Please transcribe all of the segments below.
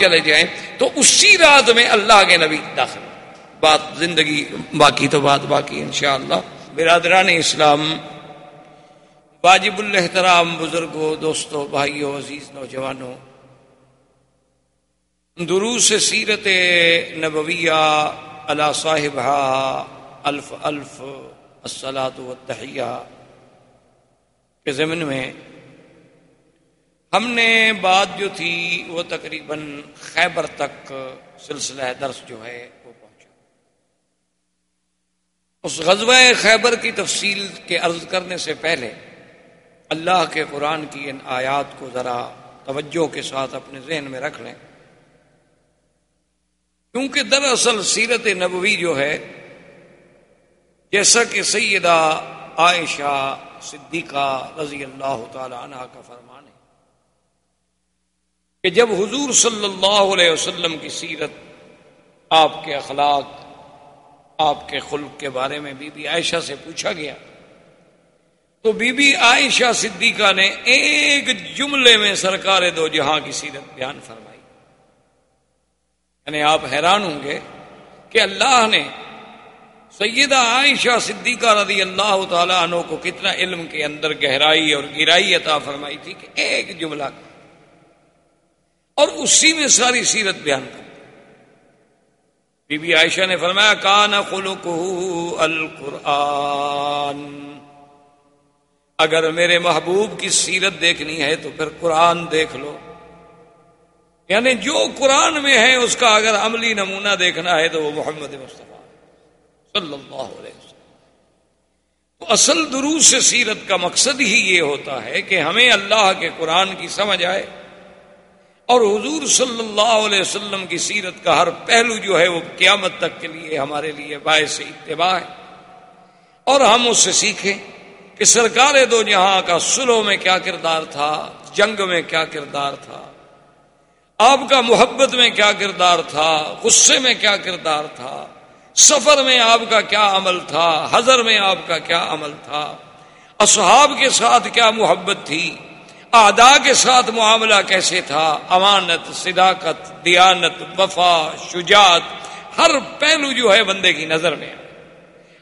چلے جائیں تو اسی رات میں اللہ کے نبی داخل بات زندگی باقی تو بات باقی انشاءاللہ۔ برادران اسلام، واجب الحترام بزرگوں، دوستوں، بھائیوں، عزیز نوجوانوں، دروس سیرت نبویہ اللہ صاحب الف الف السلاۃ و کے ضمن میں ہم نے بات جو تھی وہ تقریباً خیبر تک سلسلہ درس جو ہے وہ پہنچا۔ اس غزوہ خیبر کی تفصیل کے عرض کرنے سے پہلے اللہ کے قرآن کی ان آیات کو ذرا توجہ کے ساتھ اپنے ذہن میں رکھ لیں۔ کیونکہ دراصل سیرت نبوی جو ہے، جیسا کہ سیدہ عائشہ صدیقہ رضی اللہ تعالی عنہ کا فرمان کہ جب حضور صلی اللہ علیہ وسلم کی سیرت آپ کے اخلاق، آپ کے خلق کے بارے میں بی بی عائشہ سے پوچھا گیا، تو بی بی عائشہ صدیقہ نے ایک جملے میں سرکار دو جہاں کی سیرت بیان فرمائی۔ یعنی آپ حیران ہوں گے کہ اللہ نے سیدہ عائشہ صدیقہ رضی اللہ تعالیٰ عنہ کو کتنا علم کے اندر گہرائی اور گرائی عطا فرمائی تھی کہ ایک جملہ اور اسی میں ساری سیرت بیان کر بی بی عائشہ نے فرمایا، کان خلق القرآن۔ اگر میرے محبوب کی سیرت دیکھنی ہے تو پھر قرآن دیکھ لو۔ یعنی جو قرآن میں ہے، اس کا اگر عملی نمونہ دیکھنا ہے تو وہ محمد مصطفیٰ۔ صلی اللہ علیہ وسلم۔ تو اصل دروس سے سیرت کا مقصد ہی یہ ہوتا ہے کہ ہمیں اللہ کے قرآن کی سمجھ آئے۔ اور حضور صلی اللہ علیہ وسلم کی سیرت کا ہر پہلو جو ہے وہ قیامت تک کے لیے ہمارے لیے باعث اتباع ہے۔ اور ہم اس سے سیکھیں کہ سرکار دو جہاں کا سلو میں کیا کردار تھا، جنگ میں کیا کردار تھا، آپ کا محبت میں کیا کردار تھا، غصے میں کیا کردار تھا، سفر میں آپ کا کیا عمل تھا، حضر میں آپ کا کیا عمل تھا، اصحاب کے ساتھ کیا محبت تھی ادا کے ساتھ معاملہ کیسے تھا؟ امانت، صداقت، دیانت، وفا، شجاعت، ہر پہلو جو ہے بندے کی نظر میں آئے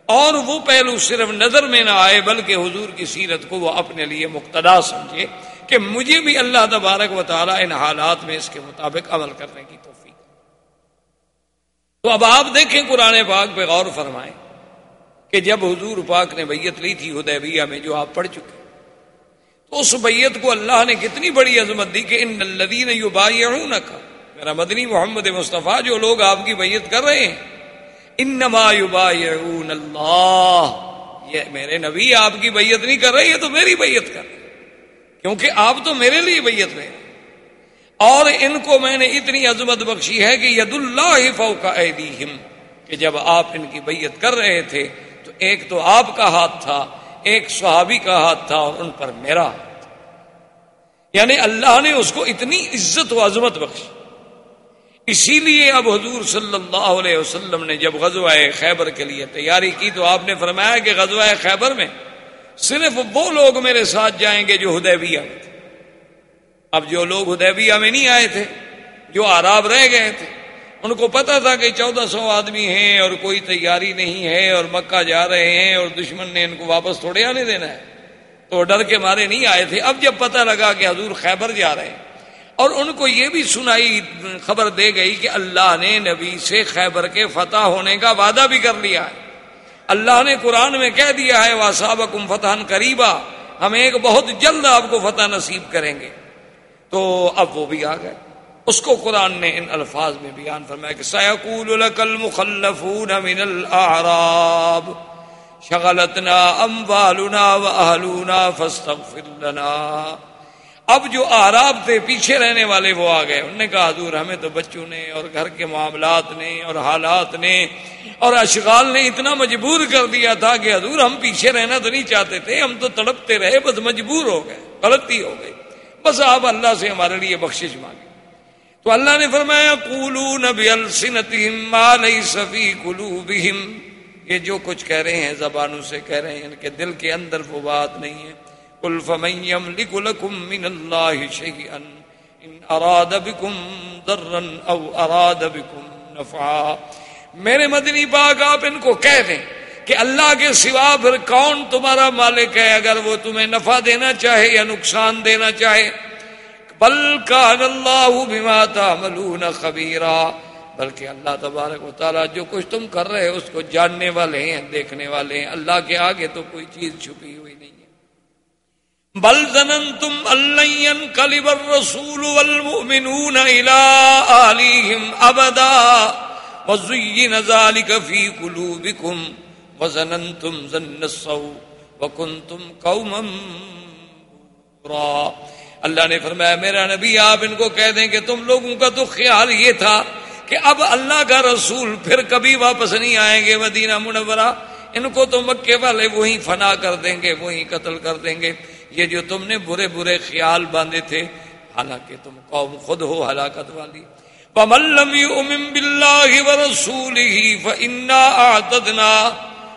اور وہ پہلو صرف نظر میں نہ آئے، بلکہ حضور کی سیرت کو وہ اپنے لیے مقتدا سمجھے کہ مجھے بھی اللہ تبارک و تعالیٰ ان حالات میں اس کے مطابق عمل کرنے کی توفیق تو اب آپ دیکھیں قرآن پاک پہ غور فرمائیں کہ جب حضور پاک نے بیت لی تھی حدیبیہ میں جو آپ پڑھ چکے اس بیت کو اللہ نے کتنی بڑی عظمت دی کہ ان الدین یو کا میرا مدنی محمد مصطفیٰ جو لوگ آپ کی بیت کر رہے ہیں، انما یبایعون اللہ۔ یہ میرے نبی آپ کی بیت نہیں کر رہے، یہ تو میری بیت کر رہے کیونکہ آپ تو میرے لیے بیت رہے اور ان کو میں نے اتنی عظمت بخشی ہے کہ ید اللہ فوق ایدیہم۔ کہ جب آپ ان کی بیت کر رہے تھے تو ایک تو آپ کا ہاتھ تھا ایک صحابی کا ہاتھ تھا اور ان پر میرا یعنی اللہ نے اس کو اتنی عزت و عظمت بخشی۔ اسی لیے اب حضور صلی اللہ علیہ وسلم نے جب غزوہ خیبر کے لیے تیاری کی تو آپ نے فرمایا کہ غزوہ خیبر میں صرف وہ لوگ میرے ساتھ جائیں گے جو ہدیبیہ میں تھے۔ اب جو لوگ ہدیبیہ میں نہیں آئے تھے، جو آراب رہ گئے تھے ان کو پتا تھا کہ چودہ سو آدمی ہیں اور کوئی تیاری نہیں ہے اور مکہ جا رہے ہیں اور دشمن نے ان کو واپس تھوڑے آنے دینا ہے۔ تو ڈر کے مارے نہیں آئے تھے۔ اب جب پتہ لگا کہ حضور خیبر جا رہے ہیں اور ان کو یہ بھی سنائی خبر دے گئی کہ اللہ نے نبی سے خیبر کے فتح ہونے کا وعدہ بھی کر لیا ہے۔ اللہ نے قرآن میں کہہ دیا ہے واساب کم فتح قریبا ہم ایک بہت جلد آپ کو فتح نصیب کریں گے۔ تو اب وہ بھی آ گئے۔ اس کو قرآن نے ان الفاظ میں بیان فرمایا کہ سیقول لك المخلفون من الاعراب شغلتنا اموالنا واهلنا فاستغفر لنا۔ اب جو آراب تھے، پیچھے رہنے والے وہ آ گئے۔ انہوں نے کہا، حضور، ہمیں تو بچوں نے اور گھر کے معاملات نے اور حالات نے اور اشغال نے اتنا مجبور کر دیا تھا کہ حضور، ہم پیچھے رہنا تو نہیں چاہتے تھے، ہم تو تڑپتے رہے، بس مجبور ہو گئے، غلطی ہو گئی۔ بس آپ اللہ سے ہمارے لیے بخشش مانگے تو اللہ نے فرمایا کولو نبی السنتیم صفی کلو یہ جو کچھ کہہ رہے ہیں زبانوں سے کہہ رہے ہیں، ان کے دل کے اندر وہ بات نہیں ہے. کل فمیم لکم من اللہ شہی ان اراد بکم ضرا او اراد بكم نفعا. میرے مدنی باغ، آپ ان کو کہہ دیں کہ اللہ کے سوا پھر کون تمہارا مالک ہے؟ اگر وہ تمہیں نفع دینا چاہے یا نقصان دینا چاہے بل کان اللہ بما تعملون خبیرا، بلکہ اللہ تبارک و تعالیٰ جو کچھ تم کر رہے اس کو جاننے والے ہیں، دیکھنے والے ہیں۔ اللہ کے آگے تو کوئی چیز چھپی ہوئی نہیں ہے۔ بل زنن تم اللہ کلیب رسول ابدا وزین ذالک فی قلوبکم وزننتم ظن السوء وکنتم قوما اللہ نے فرمایا، میرا نبی، آپ ان کو کہہ دیں کہ تم لوگوں کا تو خیال یہ تھا کہ اب اللہ کا رسول پھر کبھی واپس نہیں آئیں گے مدینہ منورہ۔ ان کو تو مکے والے وہی فنا کر دیں گے وہی قتل کر دیں گے۔ یہ جو تم نے برے برے خیال باندھے تھے، حالانکہ تم قوم خود ہو، ہلاکت والی۔ پملم امم بلّہ و رسول ہی فنا آتدنا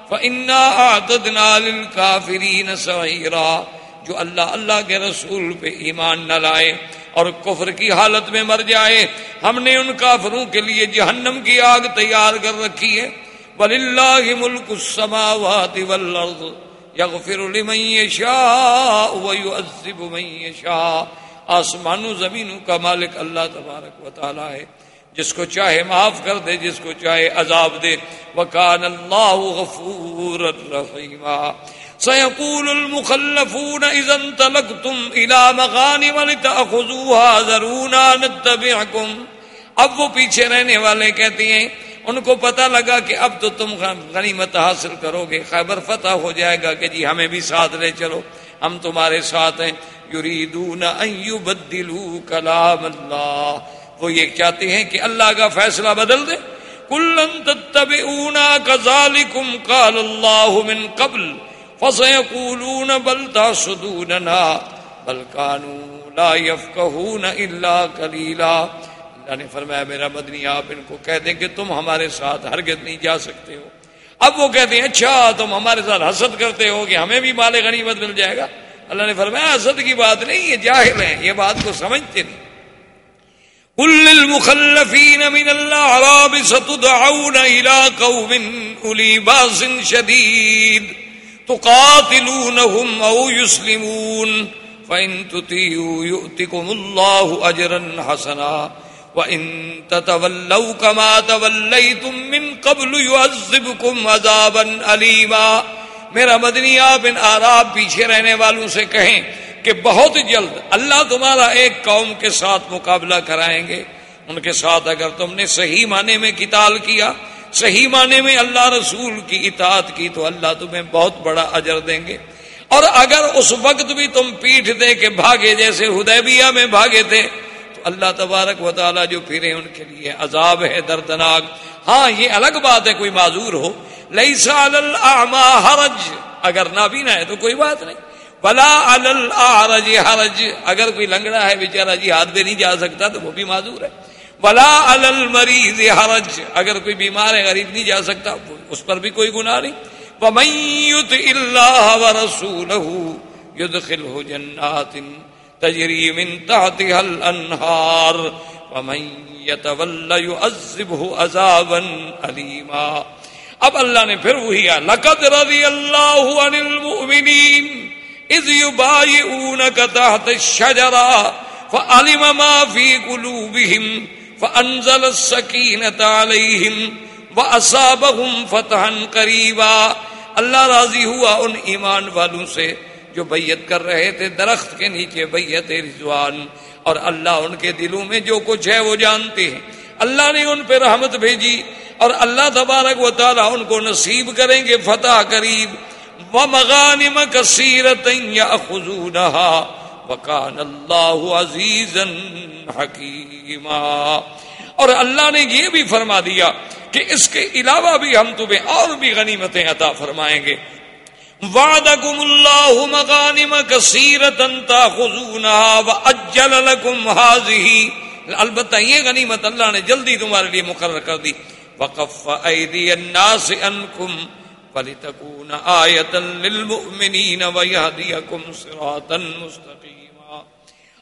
فنا آتدنا کافرین سعیرا جو اللہ اللہ کے رسول پہ ایمان نہ لائے اور کفر کی حالت میں مر جائے، ہم نے ان کافروں کے لیے جہنم کی آگ تیار کر رکھی ہے۔ وَلِلَّهِ مُلْكُ السَّمَاوَاتِ وَالْأَرْضِ يَغْفِرُ لِمَنْ يَشَاءُ وَيُعَذِّبُ مَنْ يَشَاءُ۔ آسمان و زمینوں کا مالک اللہ تبارک و تعالی ہے۔ جس کو چاہے معاف کر دے، جس کو چاہے عذاب دے۔ وَكَانَ اللَّهُ غَفُورًا رَحِيمًا۔ سيقول المخلفون إذا انطلقتم إلى مغانم لتأخذوها ذرونا نتبعكم۔ اب وہ پیچھے رہنے والے کہتے ہیں، ان کو پتہ لگا کہ اب تو تم غنیمت حاصل کرو گے، خیبر فتح ہو جائے گا کہ جی ہمیں بھی ساتھ لے چلو، ہم تمہارے ساتھ ہیں۔ یریدون ان یبدلوا کلام اللہ۔ وہ یہ چاہتے ہیں کہ اللہ کا فیصلہ بدل دے۔ کلن تتبعونا کذالکم قال اللہ من قبل۔ فسيقولون بل تحسدوننا، بل كانوا لا يفقهون الا قليلا۔ اللہ نے فرمایا، میرا مدنی، آپ ان کو کہہ دیں کہ تم ہمارے ساتھ ہرگز نہیں جا سکتے ہو۔ اب وہ کہتے ہیں اچھا تم ہمارے ساتھ حسد کرتے ہو کہ ہمیں بھی مال غنیمت مل جائے گا۔ اللہ نے فرمایا، حسد کی بات نہیں، یہ جاہل ہیں، یہ بات کو سمجھتے نہیں۔ قل للمخلفين من الأعراب، ستدعون إلى قوم أولي باس شديد تقاتلونهم او يسلمون فان تطيعوا يؤتكم الله اجرا حسنا وان تتولوا كما توليتم من قبل يعذبكم عذابا اليما میرا مدنی آپ ان آراب پیچھے رہنے والوں سے کہیں کہ بہت جلد اللہ تمہارا ایک قوم کے ساتھ مقابلہ کرائیں گے ان کے ساتھ اگر تم نے صحیح معنی میں کتال کیا صحیح معنی میں اللہ رسول کی اطاعت کی تو اللہ تمہیں بہت بڑا اجر دیں گے۔ اور اگر اس وقت بھی تم پیٹھ دے کے بھاگے جیسے ہدیبیہ میں بھاگے تھے، تو اللہ تبارک و تعالیٰ جو پھرے ان کے لیے عذاب ہے، دردناک۔ ہاں یہ الگ بات ہے، کوئی معذور ہو۔ لئی حرج۔ اگر نابینا ہے تو کوئی بات نہیں۔ بلا الرج حرج۔ اگر کوئی لنگڑا ہے، بیچارہ جی ہاتھ بھی نہیں جا سکتا تو وہ بھی معذور ہے۔ ولا المریض حرج۔ اگر کوئی بیمار ہے، غریب نہیں جا سکتا، اس پر بھی کوئی گناہ نہیں۔ ومیت اللہ ورسولہ يدخله جنات تجری من تحتها الانہار ومن يتول يعذبه عذابا علیما اب اللہ نے پھر وہی ہے لقد رضی اللہ عن المؤمنین اذ يبايعونك تحت الشجرة فعلم ما في قلوبهم فانزل السکینت علیہم واصابہم فتحا قریبا اللہ راضی ہوا ان ایمان والوں سے جو بیعت کر رہے تھے، درخت کے نیچے بیعت رضوان۔ اور اللہ ان کے دلوں میں جو کچھ ہے وہ جانتے ہیں۔ اللہ نے ان پہ رحمت بھیجی اور اللہ تبارک و تعالی ان کو نصیب کریں گے فتح قریب۔ و مغانم کثیرت یاخذونها وکان اللہ عزیز حکیمہ اور اللہ نے یہ بھی فرما دیا کہ اس کے علاوہ بھی ہم تمہیں اور بھی غنیمتیں عطا فرمائیں گے۔ وعدکم اللہ مغانم کثیرتا تاخذونها واجل لكم هذه البتہ یہ غنیمت اللہ نے جلدی تمہارے لیے مقرر کر دی۔ وقف ایدی الناس انکم فلتكون آیتا للمؤمنین ویہدیکم صراطا مستقیم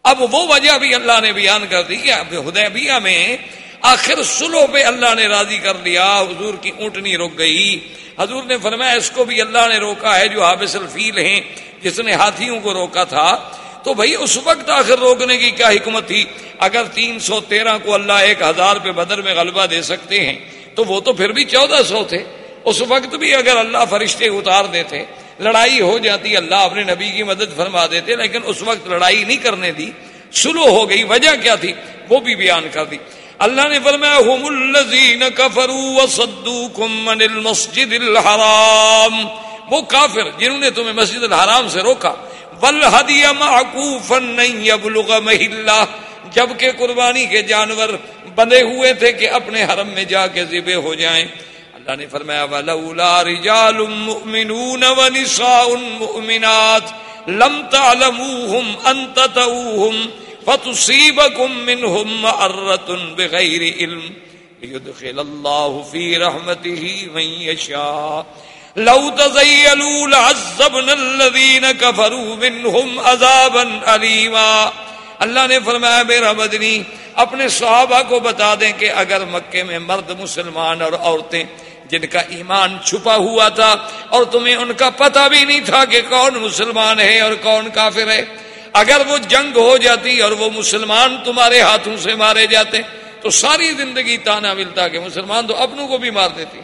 اب وہ وجہ بھی اللہ نے بیان کر دی کہ اب ہدیبیہ میں آخر سلو پہ اللہ نے راضی کر لیا، حضور کی اونٹنی رک گئی۔ حضور نے فرمایا، اس کو بھی اللہ نے روکا ہے جو حابس الفیل ہیں، جس نے ہاتھیوں کو روکا تھا۔ تو بھائی، اس وقت آخر روکنے کی کیا حکمت تھی؟ اگر تین سو تیرہ کو اللہ ایک ہزار پہ بدر میں غلبہ دے سکتے ہیں، تو وہ تو پھر بھی چودہ سو تھے۔ اس وقت بھی اگر اللہ فرشتے اتار دیتے، لڑائی ہو جاتی، اللہ اپنے نبی کی مدد فرما دیتے، لیکن اس وقت لڑائی نہیں کرنے دی، سلو ہو گئی، وجہ کیا تھی؟ وہ بھی بیان کر دی۔ اللہ نے فرمایا هم الذين كفروا وصدوكم عن المسجد الحرام. وہ کافر جنہوں نے تمہیں مسجد الحرام سے روکا والهدي معكوفا ان يبلغ محلہ. جبکہ قربانی کے جانور بندے ہوئے تھے کہ اپنے حرم میں جا کے ذبح ہو جائیں۔ اللہ نے فرمایا، ولولا رجال مؤمنون ونساء مؤمنات لم تعلموهم ان تتوهم فتصيبكم منهم معرة بغير علم. ليدخل الله في رحمته من يشاء. لو تزيلوا لعذبنا الذين كفروا منهم عذابا أليما. اللہ نے فرمایا، میرا مدنی، اپنے صحابہ کو بتا دیں کہ اگر مکے میں مرد مسلمان اور عورتیں جن کا ایمان چھپا ہوا تھا اور تمہیں ان کا پتہ بھی نہیں تھا کہ کون مسلمان ہے اور کون کافر ہے۔ اگر وہ جنگ ہو جاتی اور وہ مسلمان تمہارے ہاتھوں سے مارے جاتے، تو ساری زندگی تانا ملتا کہ مسلمان تو اپنوں کو بھی مار دیتی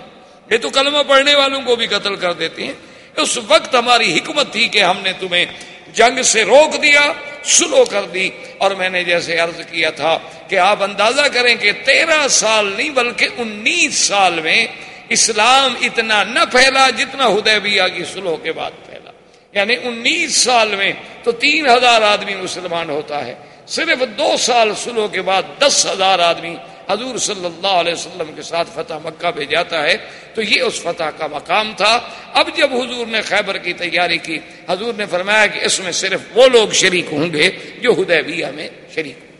یہ تو کلمہ پڑھنے والوں کو بھی قتل کر دیتی ہیں۔ اس وقت ہماری حکمت تھی کہ ہم نے تمہیں جنگ سے روک دیا، سلو کر دی۔ اور میں نے جیسے عرض کیا تھا کہ آپ اندازہ کریں کہ تیرہ سال نہیں بلکہ انیس سال میں اسلام اتنا نہ پھیلا جتنا حدیبیہ کی سلو کے بعد پھیلا۔ یعنی انیس سال میں تو تین ہزار آدمی مسلمان ہوتا ہے۔ صرف دو سال سلو کے بعد دس ہزار آدمی حضور صلی اللہ علیہ وسلم کے ساتھ فتح مکہ پہ جاتا ہے۔ تو یہ اس فتح کا مقام تھا۔ اب جب حضور نے خیبر کی تیاری کی، حضور نے فرمایا کہ اس میں صرف وہ لوگ شریک ہوں گے جو حدیبیہ میں شریک ہوں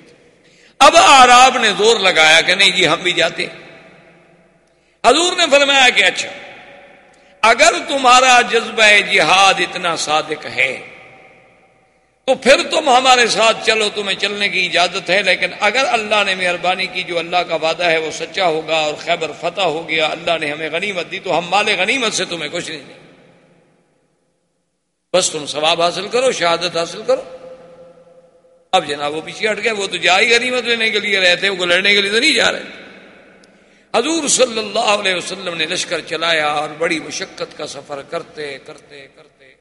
اب آراب نے زور لگایا کہ نہیں جی ہم بھی جاتے۔ حضور نے فرمایا کہ اچھا اگر تمہارا جذبہ جہاد اتنا صادق ہے، تو پھر تم ہمارے ساتھ چلو، تمہیں چلنے کی اجازت ہے، لیکن اگر اللہ نے مہربانی کی، جو اللہ کا وعدہ ہے، وہ سچا ہوگا اور خیبر فتح ہو گیا، اللہ نے ہمیں غنیمت دی، تو ہم مال غنیمت سے تمہیں کچھ نہیں دیں بس تم ثواب حاصل کرو، شہادت حاصل کرو۔ اب جناب وہ پیچھے ہٹ گئے، وہ تو جا ہی غنیمت لینے کے لیے رہتے وہ لڑنے کے لیے تو نہیں جا رہے۔ حضور صلی اللہ علیہ وسلم نے لشکر چلایا اور بڑی مشقت کا سفر کرتے کرتے کرتے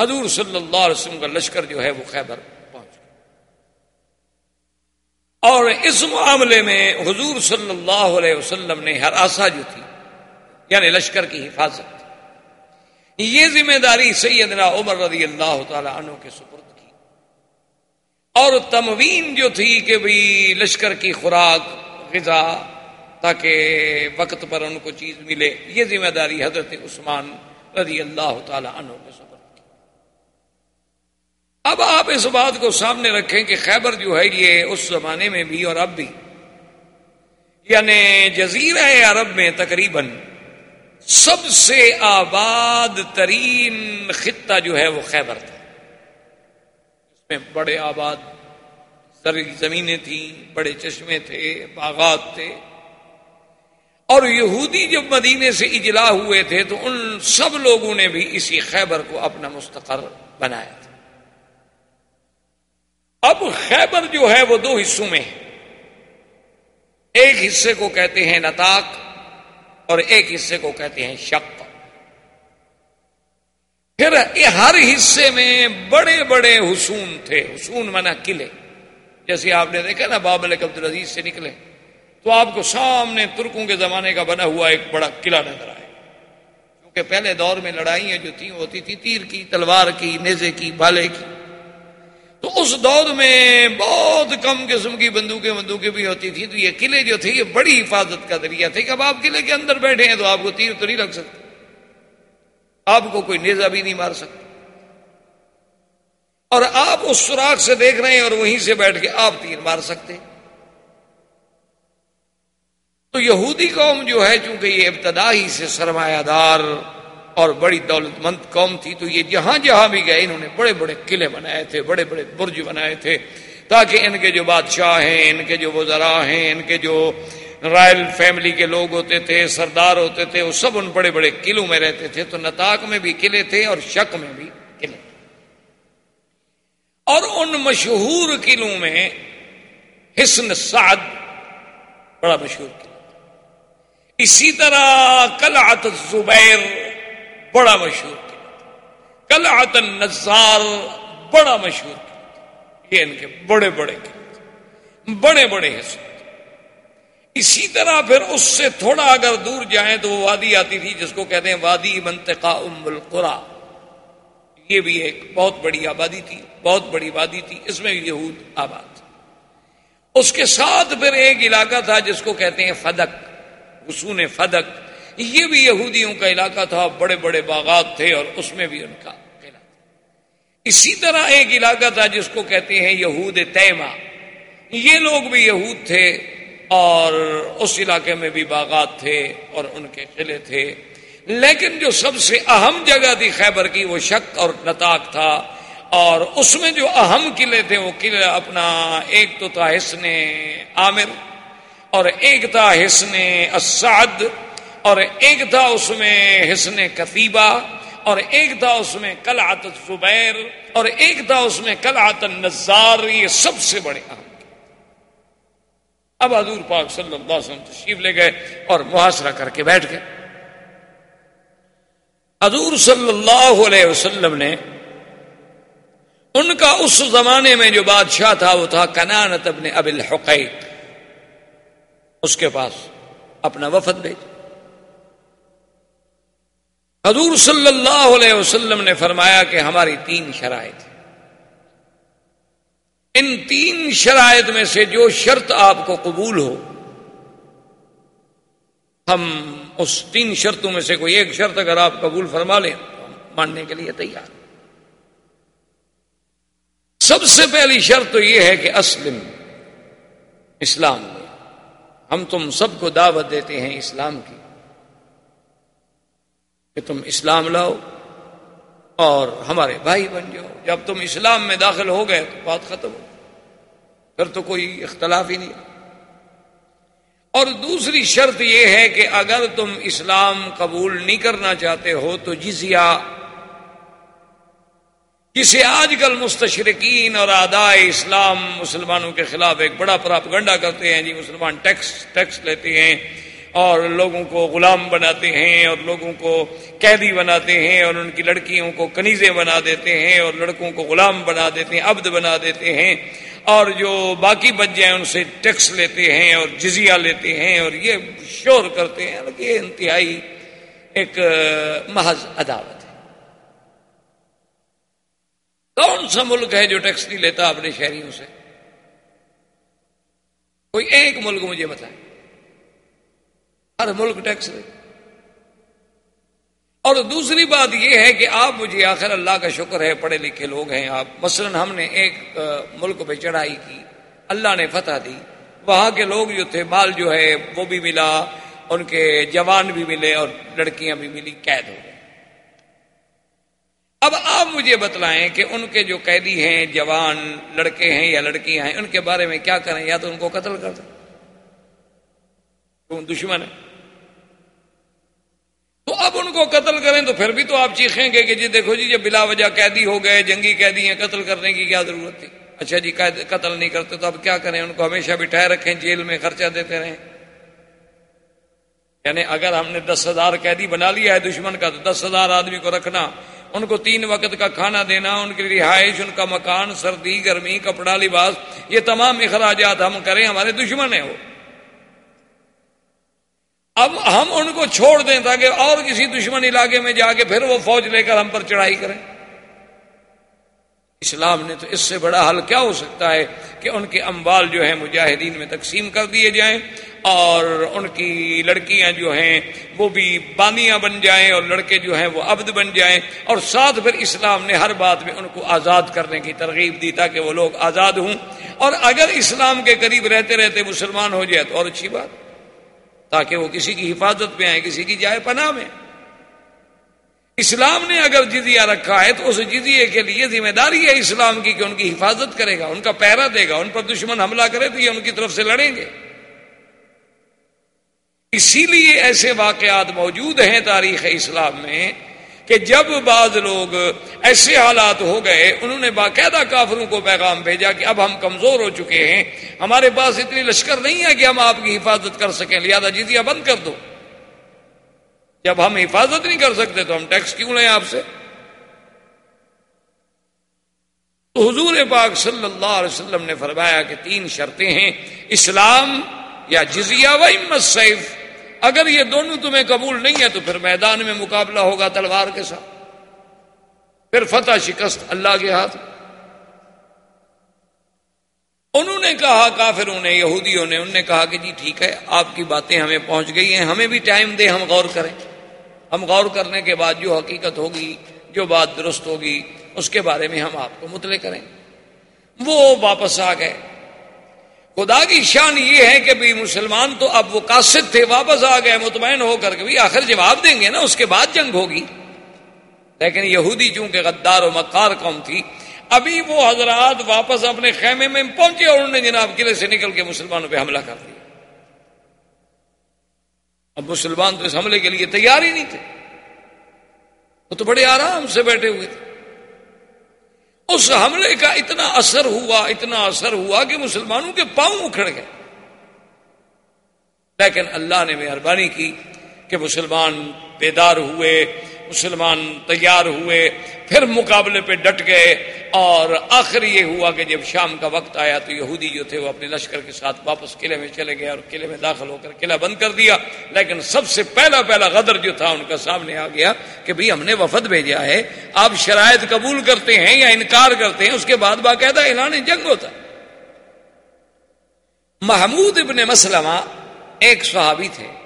حضور صلی اللہ علیہ وسلم کا لشکر جو ہے وہ خیبر پہنچ گیا۔ اور اس معاملے میں حضور صلی اللہ علیہ وسلم نے ہر آسا جو تھی یعنی لشکر کی حفاظت یہ ذمہ داری سیدنا عمر رضی اللہ تعالی عنہ کے سپرد کی۔ اور تموین جو تھی کہ بھی لشکر کی خوراک، غذا تاکہ وقت پر ان کو چیز ملے۔ یہ ذمہ داری حضرت عثمان رضی اللہ تعالی عنہ کے سبر اب آپ اس بات کو سامنے رکھیں کہ خیبر جو ہے، یہ اس زمانے میں بھی اور اب بھی۔ یعنی جزیرہ عرب میں تقریباً سب سے آباد ترین خطہ جو ہے، وہ خیبر تھا۔ اس میں بڑے آباد زمینیں تھیں، بڑے چشمے تھے، باغات تھے۔ اور یہودی جب مدینے سے اجلا ہوئے تھے تو ان سب لوگوں نے بھی اسی خیبر کو اپنا مستقر بنایا تھا۔ اب خیبر جو ہے وہ دو حصوں میں ہے۔ ایک حصے کو کہتے ہیں نتاق اور ایک حصے کو کہتے ہیں شک پھر ہر حصے میں بڑے بڑے حسون تھے حسون منا قلعے۔ جیسے آپ نے دیکھا نا، بابل عبد العزیز سے نکلے۔ تو آپ کو سامنے ترکوں کے زمانے کا بنا ہوا ایک بڑا قلعہ نظر آئے۔ کیونکہ پہلے دور میں لڑائیاں جو تھیں ہوتی تھی تیر کی، تلوار کی، نیزے کی بھالے کی۔ تو اس دور میں بہت کم قسم کی بندوقیں بندوقیں بھی ہوتی تھی تو یہ قلعے جو تھے، یہ بڑی حفاظت کا ذریعہ تھے۔ کہ اب آپ قلعے کے اندر بیٹھے ہیں تو آپ کو تیر تو نہیں رکھ سکتے آپ کو کوئی نیزا بھی نہیں مار سکتا۔ اور آپ اس سوراخ سے دیکھ رہے ہیں اور وہیں سے بیٹھ کے آپ تیر مار سکتے ہیں۔ تو یہودی قوم جو ہے، چونکہ یہ ابتدائی سے سرمایہ دار اور بڑی دولت مند قوم تھی، تو یہ جہاں جہاں بھی گئے، انہوں نے بڑے بڑے قلعے بنائے تھے، بڑے بڑے برج بنائے تھے، تاکہ ان کے جو بادشاہ ہیں، ان کے جو وزراء ہیں، ان کے جو رائل فیملی کے لوگ ہوتے تھے، سردار ہوتے تھے، وہ سب ان بڑے بڑے قلعوں میں رہتے تھے، تو نتاق میں بھی قلعے تھے اور شک میں بھی قلعے اور ان مشہور قلعوں میں حسن سعد بڑا مشہور قلعہ۔ اسی طرح کلعت زبیر بڑا مشہور قلعہ کلعت النزار بڑا مشہور قلعہ یہ ان کے بڑے بڑے قلعے بڑے بڑے حصے اسی طرح پھر اس سے تھوڑا اگر دور جائیں تو وہ وادی آتی تھی جس کو کہتے ہیں وادی منطقہ ام القرا۔ یہ بھی ایک بہت بڑی آبادی تھی، بہت بڑی وادی تھی۔ اس میں بھی یہود آباد اس کے ساتھ پھر ایک علاقہ تھا جس کو کہتے ہیں فدق۔ حسون فدق، یہ بھی یہودیوں کا علاقہ تھا، بڑے بڑے باغات تھے اور اس میں بھی ان کا قلعہ اسی طرح ایک علاقہ تھا جس کو کہتے ہیں یہود تیما یہ لوگ بھی یہود تھے اور اس علاقے میں بھی باغات تھے اور ان کے قلعے تھے۔ لیکن جو سب سے اہم جگہ تھی خیبر کی، وہ شک اور نتاق تھا۔ اور اس میں جو اہم قلعے تھے، وہ قلعہ اپنا، ایک تو تھا حسن عامر۔ اور ایک تھا حسن اسعد اور ایک تھا اس میں حسن کتیبہ اور ایک تھا اس میں کلعت زبیر اور ایک تھا اس میں کلعت النزار، یہ سب سے بڑے اب حضور پاک صلی اللہ علیہ وسلم تشریف لے گئے اور محاصرہ کر کے بیٹھ گئے۔ حضور صلی اللہ علیہ وسلم نے ان کا اس زمانے میں جو بادشاہ تھا، وہ تھا کنانت ابن اب الحقیق۔ اس کے پاس اپنا وفد بھیج۔ حضور صلی اللہ علیہ وسلم نے فرمایا کہ ہماری تین شرائط۔ ان تین شرائط میں سے جو شرط آپ کو قبول ہو، ہم اس تین شرطوں میں سے کوئی ایک شرط اگر آپ قبول فرما لیں تو ہم ماننے کے لیے تیار۔ سب سے پہلی شرط تو یہ ہے کہ اسلم، اسلام۔ میں ہم تم سب کو دعوت دیتے ہیں اسلام کی کہ تم اسلام لاؤ اور ہمارے بھائی بن جاؤ۔ جب تم اسلام میں داخل ہو گئے تو بات ختم ہو پھر تو کوئی اختلاف ہی نہیں۔ اور دوسری شرط یہ ہے کہ اگر تم اسلام قبول نہیں کرنا چاہتے ہو تو جزیہ جسے آج کل مستشرقین اور آدائے اسلام مسلمانوں کے خلاف ایک بڑا پراپ گنڈا کرتے ہیں جی مسلمان ٹیکس ٹیکس لیتے ہیں اور لوگوں کو غلام بناتے ہیں اور لوگوں کو قیدی بناتے ہیں اور ان کی لڑکیوں کو کنیزیں بنا دیتے ہیں اور لڑکوں کو غلام بنا دیتے ہیں، عبد بنا دیتے ہیں اور جو باقی بچ جائیں ان سے ٹیکس لیتے ہیں اور جزیہ لیتے ہیں اور یہ شور کرتے ہیں یہ انتہائی ایک محض عدالت ہے۔ کون سا ملک ہے جو ٹیکس نہیں لیتا اپنے شہریوں سے؟ کوئی ایک ملک مجھے بتائے ہر ملک ٹیکس لے۔ اور دوسری بات یہ ہے کہ آپ مجھے آخر اللہ کا شکر ہے، پڑھے لکھے لوگ ہیں آپ۔ مثلا ہم نے ایک ملک پہ چڑھائی کی۔ اللہ نے فتح دی۔ وہاں کے لوگ جو تھے، مال جو ہے، وہ بھی ملا، ان کے جوان بھی ملے اور لڑکیاں بھی ملی، قید ہو گئے۔ اب آپ مجھے بتلائیں کہ ان کے جو قیدی ہیں، جوان لڑکے ہیں یا لڑکیاں ہیں، ان کے بارے میں کیا کریں؟ یا تو ان کو قتل کر دیں؟ دشمن ہے تو اب ان کو قتل کریں تو پھر بھی تو آپ چیخیں گے کہ جی دیکھو جی جب بلا وجہ قیدی ہو گئے، جنگی قیدی ہیں قتل کرنے کی کیا ضرورت تھی؟ اچھا جی قتل نہیں کرتے تو اب کیا کریں؟ ان کو ہمیشہ بٹھائے رکھیں، جیل میں خرچہ دیتے رہیں۔ یعنی اگر ہم نے دس ہزار قیدی بنا لیا ہے دشمن کا، تو دس ہزار آدمی کو رکھنا۔ ان کو تین وقت کا کھانا دینا، ان کی رہائش، ان کا مکان، سردی، گرمی، کپڑا، لباس، یہ تمام اخراجات ہم کریں، ہمارے دشمن ہیں وہ۔ اب ہم ان کو چھوڑ دیں تاکہ اور کسی دشمن علاقے میں جا کے پھر وہ فوج لے کر ہم پر چڑھائی کریں۔ اسلام نے تو اس سے بڑا حل کیا ہو سکتا ہے کہ ان کے اموال جو ہیں مجاہدین میں تقسیم کر دیے جائیں اور ان کی لڑکیاں جو ہیں وہ بھی بانیاں بن جائیں اور لڑکے جو ہیں وہ عبد بن جائیں اور ساتھ پھر اسلام نے ہر بات میں ان کو آزاد کرنے کی ترغیب دی تاکہ وہ لوگ آزاد ہوں اور اگر اسلام کے قریب رہتے رہتے مسلمان ہو جائے تو اور اچھی بات تاکہ وہ کسی کی حفاظت میں آئے، کسی کی جائے پناہ میں۔ اسلام نے اگر جزیہ رکھا ہے تو اس جزیے کے لیے ذمہ داری ہے اسلام کی کہ ان کی حفاظت کرے گا، ان کا پیرا دے گا، ان پر دشمن حملہ کرے تو یہ ان کی طرف سے لڑیں گے۔ اسی لیے ایسے واقعات موجود ہیں تاریخ اسلام میں کہ جب بعض لوگ ایسے حالات ہو گئے، انہوں نے باقاعدہ کافروں کو پیغام بھیجا کہ اب ہم کمزور ہو چکے ہیں، ہمارے پاس اتنی لشکر نہیں ہے کہ ہم آپ کی حفاظت کر سکیں، لہذا جزیہ بند کر دو۔ جب ہم حفاظت نہیں کر سکتے تو ہم ٹیکس کیوں لیں آپ سے؟ تو حضور پاک صلی اللہ علیہ وسلم نے فرمایا کہ تین شرطیں ہیں، اسلام یا جزیہ و امت سیف۔ اگر یہ دونوں تمہیں قبول نہیں ہے تو پھر میدان میں مقابلہ ہوگا تلوار کے ساتھ۔ پھر فتح شکست اللہ کے ہاتھ۔ انہوں نے کہا، کافروں نے، یہودیوں نے، انہوں نے کہا کہ جی ٹھیک ہے، آپ کی باتیں ہمیں پہنچ گئی ہیں، ہمیں بھی ٹائم دے ہم غور کریں۔ ہم غور کرنے کے بعد جو حقیقت ہوگی، جو بات درست ہوگی، اس کے بارے میں ہم آپ کو مطلع کریں۔ وہ واپس آ گئے۔ خدا کی شان یہ ہے کہ بھی مسلمان تو اب وہ قاصد تھے، واپس آ گئے، مطمئن ہو کر کے بھی آخر جواب دیں گے نا، اس کے بعد جنگ ہوگی۔ لیکن یہودی چونکہ غدار و مکار قوم تھی، ابھی وہ حضرات واپس اپنے خیمے میں پہنچے اور انہوں نے جناب قلعے سے نکل کے مسلمانوں پہ حملہ کر دیا۔ اب مسلمان تو اس حملے کے لیے تیار ہی نہیں تھے۔ وہ تو بڑے آرام سے بیٹھے ہوئے تھے۔ اس حملے کا اتنا اثر ہوا، اتنا اثر ہوا کہ مسلمانوں کے پاؤں اکھڑ گئے۔ لیکن اللہ نے مہربانی کی کہ مسلمان بیدار ہوئے۔ مسلمان تیار ہوئے، پھر مقابلے پہ ڈٹ گئے اور آخر یہ ہوا کہ جب شام کا وقت آیا تو یہودی جو تھے وہ اپنے لشکر کے ساتھ واپس قلعے میں چلے گئے اور قلعے میں داخل ہو کر قلعہ بند کر دیا۔ لیکن سب سے پہلا پہلا غدر جو تھا ان کا سامنے آ گیا کہ بھئی ہم نے وفد بھیجا ہے، آپ شرائط قبول کرتے ہیں یا انکار کرتے ہیں، اس کے بعد باقاعدہ اعلان جنگ ہوتا۔ محمود ابن مسلمہ ایک صحابی تھے۔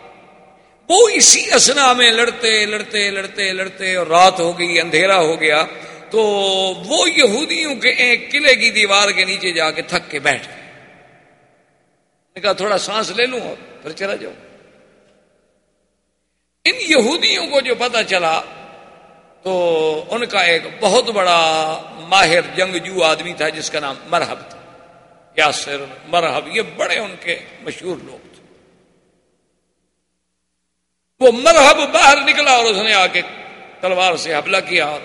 وہ اسی اسنا میں لڑتے لڑتے لڑتے لڑتے اور رات ہو گئی، اندھیرا ہو گیا۔ تو وہ یہودیوں کے ایک قلعے کی دیوار کے نیچے جا کے تھک کے بیٹھ گئے۔ کہا، تھوڑا سانس لے لوں اور پھر چلا جاؤ ان یہودیوں کو جو پتا چلا، تو ان کا ایک بہت بڑا ماہر جنگجو آدمی تھا، جس کا نام مرحب تھا، یاسر مرحب یہ بڑے ان کے مشہور لوگ تھے۔ وہ مرحب باہر نکلا اور اس نے آ کے تلوار سے حملہ کیا اور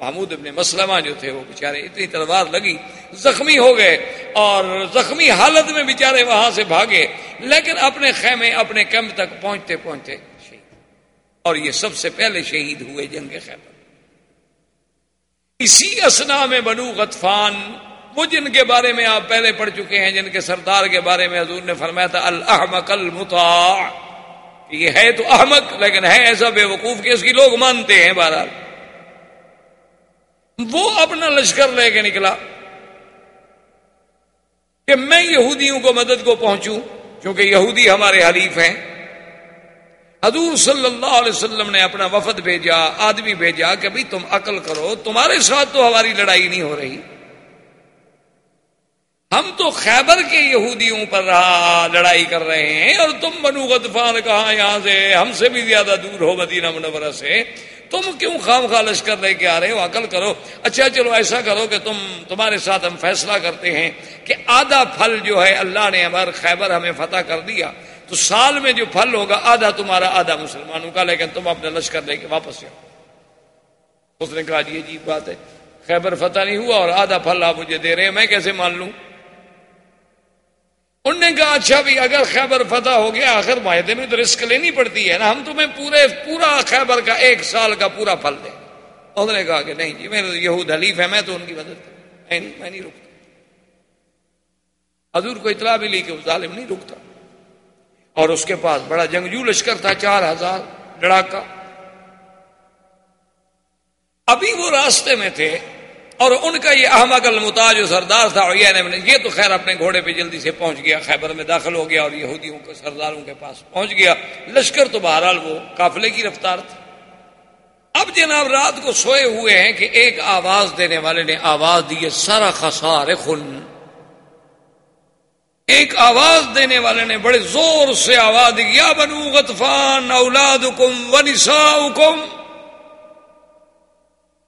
محمود ابن مسلمہ جو تھے وہ بےچارے اتنی تلوار لگی، زخمی ہو گئے اور زخمی حالت میں بےچارے وہاں سے بھاگے، لیکن اپنے خیمے، اپنے کیمپ تک پہنچتے پہنچتے شہید۔ اور یہ سب سے پہلے شہید ہوئے جنگ خیمہ اسی اسنا میں بنو غطفان، وہ جن کے بارے میں آپ پہلے پڑھ چکے ہیں، جن کے سردار کے بارے میں حضور نے فرمایا تھا الحمق المطاع۔ یہ ہے تو احمد، لیکن ہے ایسا بے وقوف کہ اس کی لوگ مانتے ہیں بہرحال۔ وہ اپنا لشکر لے کے نکلا کہ میں یہودیوں کو مدد کو پہنچوں کیونکہ یہودی ہمارے حلیف ہیں۔ حضور صلی اللہ علیہ وسلم نے اپنا وفد بھیجا، آدمی بھیجا کہ بھائی تم عقل کرو، تمہارے ساتھ تو ہماری لڑائی نہیں ہو رہی۔ ہم تو خیبر کے یہودیوں پر رہا لڑائی کر رہے ہیں اور تم بنو غطفان کہاں یہاں سے ہم سے بھی زیادہ دور ہو مدینہ منورہ سے۔ تم کیوں خام خالش کر لے کے آ رہے ہو؟ عقل کرو۔ اچھا چلو ایسا کرو کہ تم، تمہارے ساتھ ہم فیصلہ کرتے ہیں کہ آدھا پھل جو ہے، اللہ نے ہمارا خیبر ہمیں فتح کر دیا۔ تو سال میں جو پھل ہوگا، آدھا تمہارا، آدھا مسلمانوں کا۔ لیکن تم اپنا لشکر لے کے واپس جاؤ۔ اس نے کہا جی عجیب بات ہے۔ خیبر فتح نہیں ہوا اور آدھا پھل آپ مجھے دے رہے ہیں، میں کیسے مان لوں؟ انہوں نے کہا اچھا بھی اگر خیبر فتح ہو گیا، آخر معاہدے میں تو رسک لینی پڑتی ہے نا۔ ہم تمہیں پورے پورا خیبر کا ایک سال کا پورا پھل دیں۔ انہوں نے کہا کہ نہیں جی میرے یہود حلیف ہے میں تو ان کی مدد میں نہیں میں نہیں رکتا۔ حضور کو اطلاع بھی لی کہ وہ ظالم نہیں رکتا۔ اور اس کے پاس بڑا جنگجو لشکر تھا، چار ہزار لڑاکا۔ ابھی وہ راستے میں تھے۔ اور ان کا یہ احمد المتاج جو سردار تھا اور یہ تو خیر اپنے گھوڑے پہ جلدی سے پہنچ گیا، خیبر میں داخل ہو گیا اور یہودیوں کے سرداروں کے پاس پہنچ گیا۔ لشکر تو بہرحال وہ قافلے کی رفتار تھی۔ اب جناب رات کو سوئے ہوئے ہیں کہ ایک آواز دینے والے نے آواز دی سارا خسار خن ایک آواز دینے والے نے بڑے زور سے آواز دی، یا بنو غطفان اولاد حکم ونسا حکم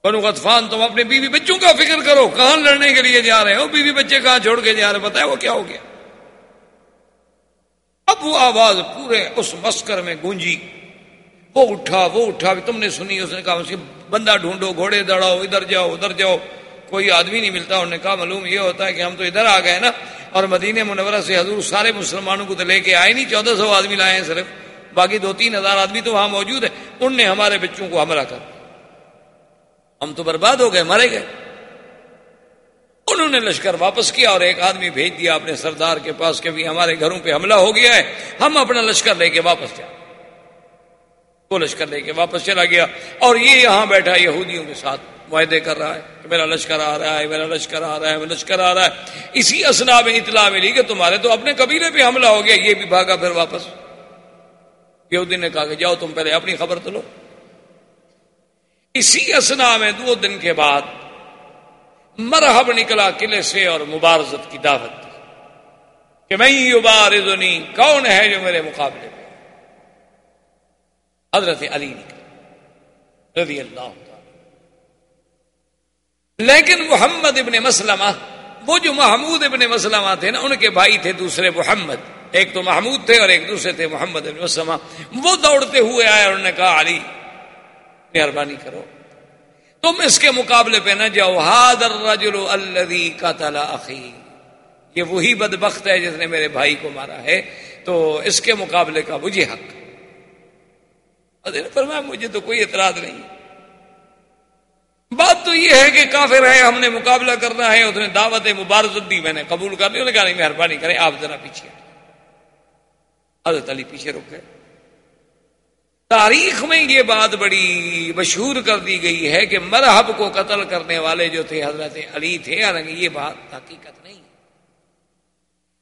بنو غطفان تم اپنے بیوی بچوں کا فکر کرو، کہاں لڑنے کے لیے جا رہے ہو؟ بیوی بچے کہاں چھوڑ کے جا رہے بتائے وہ کیا ہو گیا؟ اب وہ آواز پورے اس مسکر میں گونجی۔ وہ اٹھا وہ اٹھا تم نے سنی، اس نے کہا، اس بندہ ڈھونڈو، گھوڑے دوڑاؤ ادھر جاؤ ادھر جاؤ۔ کوئی آدمی نہیں ملتا۔ انہوں نے کہا، معلوم یہ ہوتا ہے کہ ہم تو ادھر آ گئے نا۔ اور مدینہ منورہ سے حضور سارے مسلمانوں کو تو لے کے آئے نہیں، چودہ سو آدمی لائے ہیں صرف۔ باقی دو تین ہزار آدمی تو وہاں موجود ہے ان نے ہمارے بچوں کو حملہ کر ہم تو برباد ہو گئے، مرے گئے۔ انہوں نے لشکر واپس کیا اور ایک آدمی بھیج دیا اپنے سردار کے پاس کہ بھی ہمارے گھروں پہ حملہ ہو گیا ہے، ہم اپنا لشکر لے کے واپس جائیں۔ وہ لشکر لے کے واپس چلا گیا اور یہ یہاں بیٹھا، یہودیوں کے ساتھ معاہدے کر رہا ہے کہ میرا لشکر آ رہا ہے، میرا لشکر آ رہا ہے، میرا لشکر آ رہا ہے۔ اسی اسنا میں اطلاع ملی کہ تمہارے تو اپنے قبیلے پہ حملہ ہو گیا، یہ بھی بھاگا پھر واپس۔ یہودی نے کہا کہ جاؤ تم پہلے اپنی خبر تو لو۔ اسی اسنا میں دو دن کے بعد مرحب نکلا قلعے سے اور مبارزت کی دعوت دی کہ میں یبارزنی، کون ہے جو میرے مقابلے میں؟ حضرت علی نکلے رضی اللہ لیکن محمد ابن مسلمہ، وہ جو محمود ابن مسلمہ تھے نا، ان کے بھائی تھے دوسرے محمد۔ ایک تو محمود تھے اور ایک دوسرے تھے محمد ابن مسلمہ۔ وہ دوڑتے ہوئے آئے اور انہوں نے کہا، علی مہربانی کرو۔ تم اس کے مقابلے پہ نہ جاؤ۔ حادر الرجل الذي قتل اخی۔ یہ وہی بدبخت ہے جس نے میرے بھائی کو مارا ہے۔ تو اس کے مقابلے کا مجھے حق۔ فرمایا، مجھے تو کوئی اعتراض نہیں۔ بات تو یہ ہے کہ کافر ہے، ہم نے مقابلہ کرنا ہے، اس نے دعوت مبارزت دی، میں نے قبول کر لی۔ کہا، نہیں، مہربانی کریں، آپ ذرا پیچھے حضرت علی پیچھے رک گئے۔ تاریخ میں یہ بات بڑی مشہور کر دی گئی ہے کہ مرحب کو قتل کرنے والے جو تھے، حضرت علی تھے، حالانکہ یہ بات حقیقت نہیں۔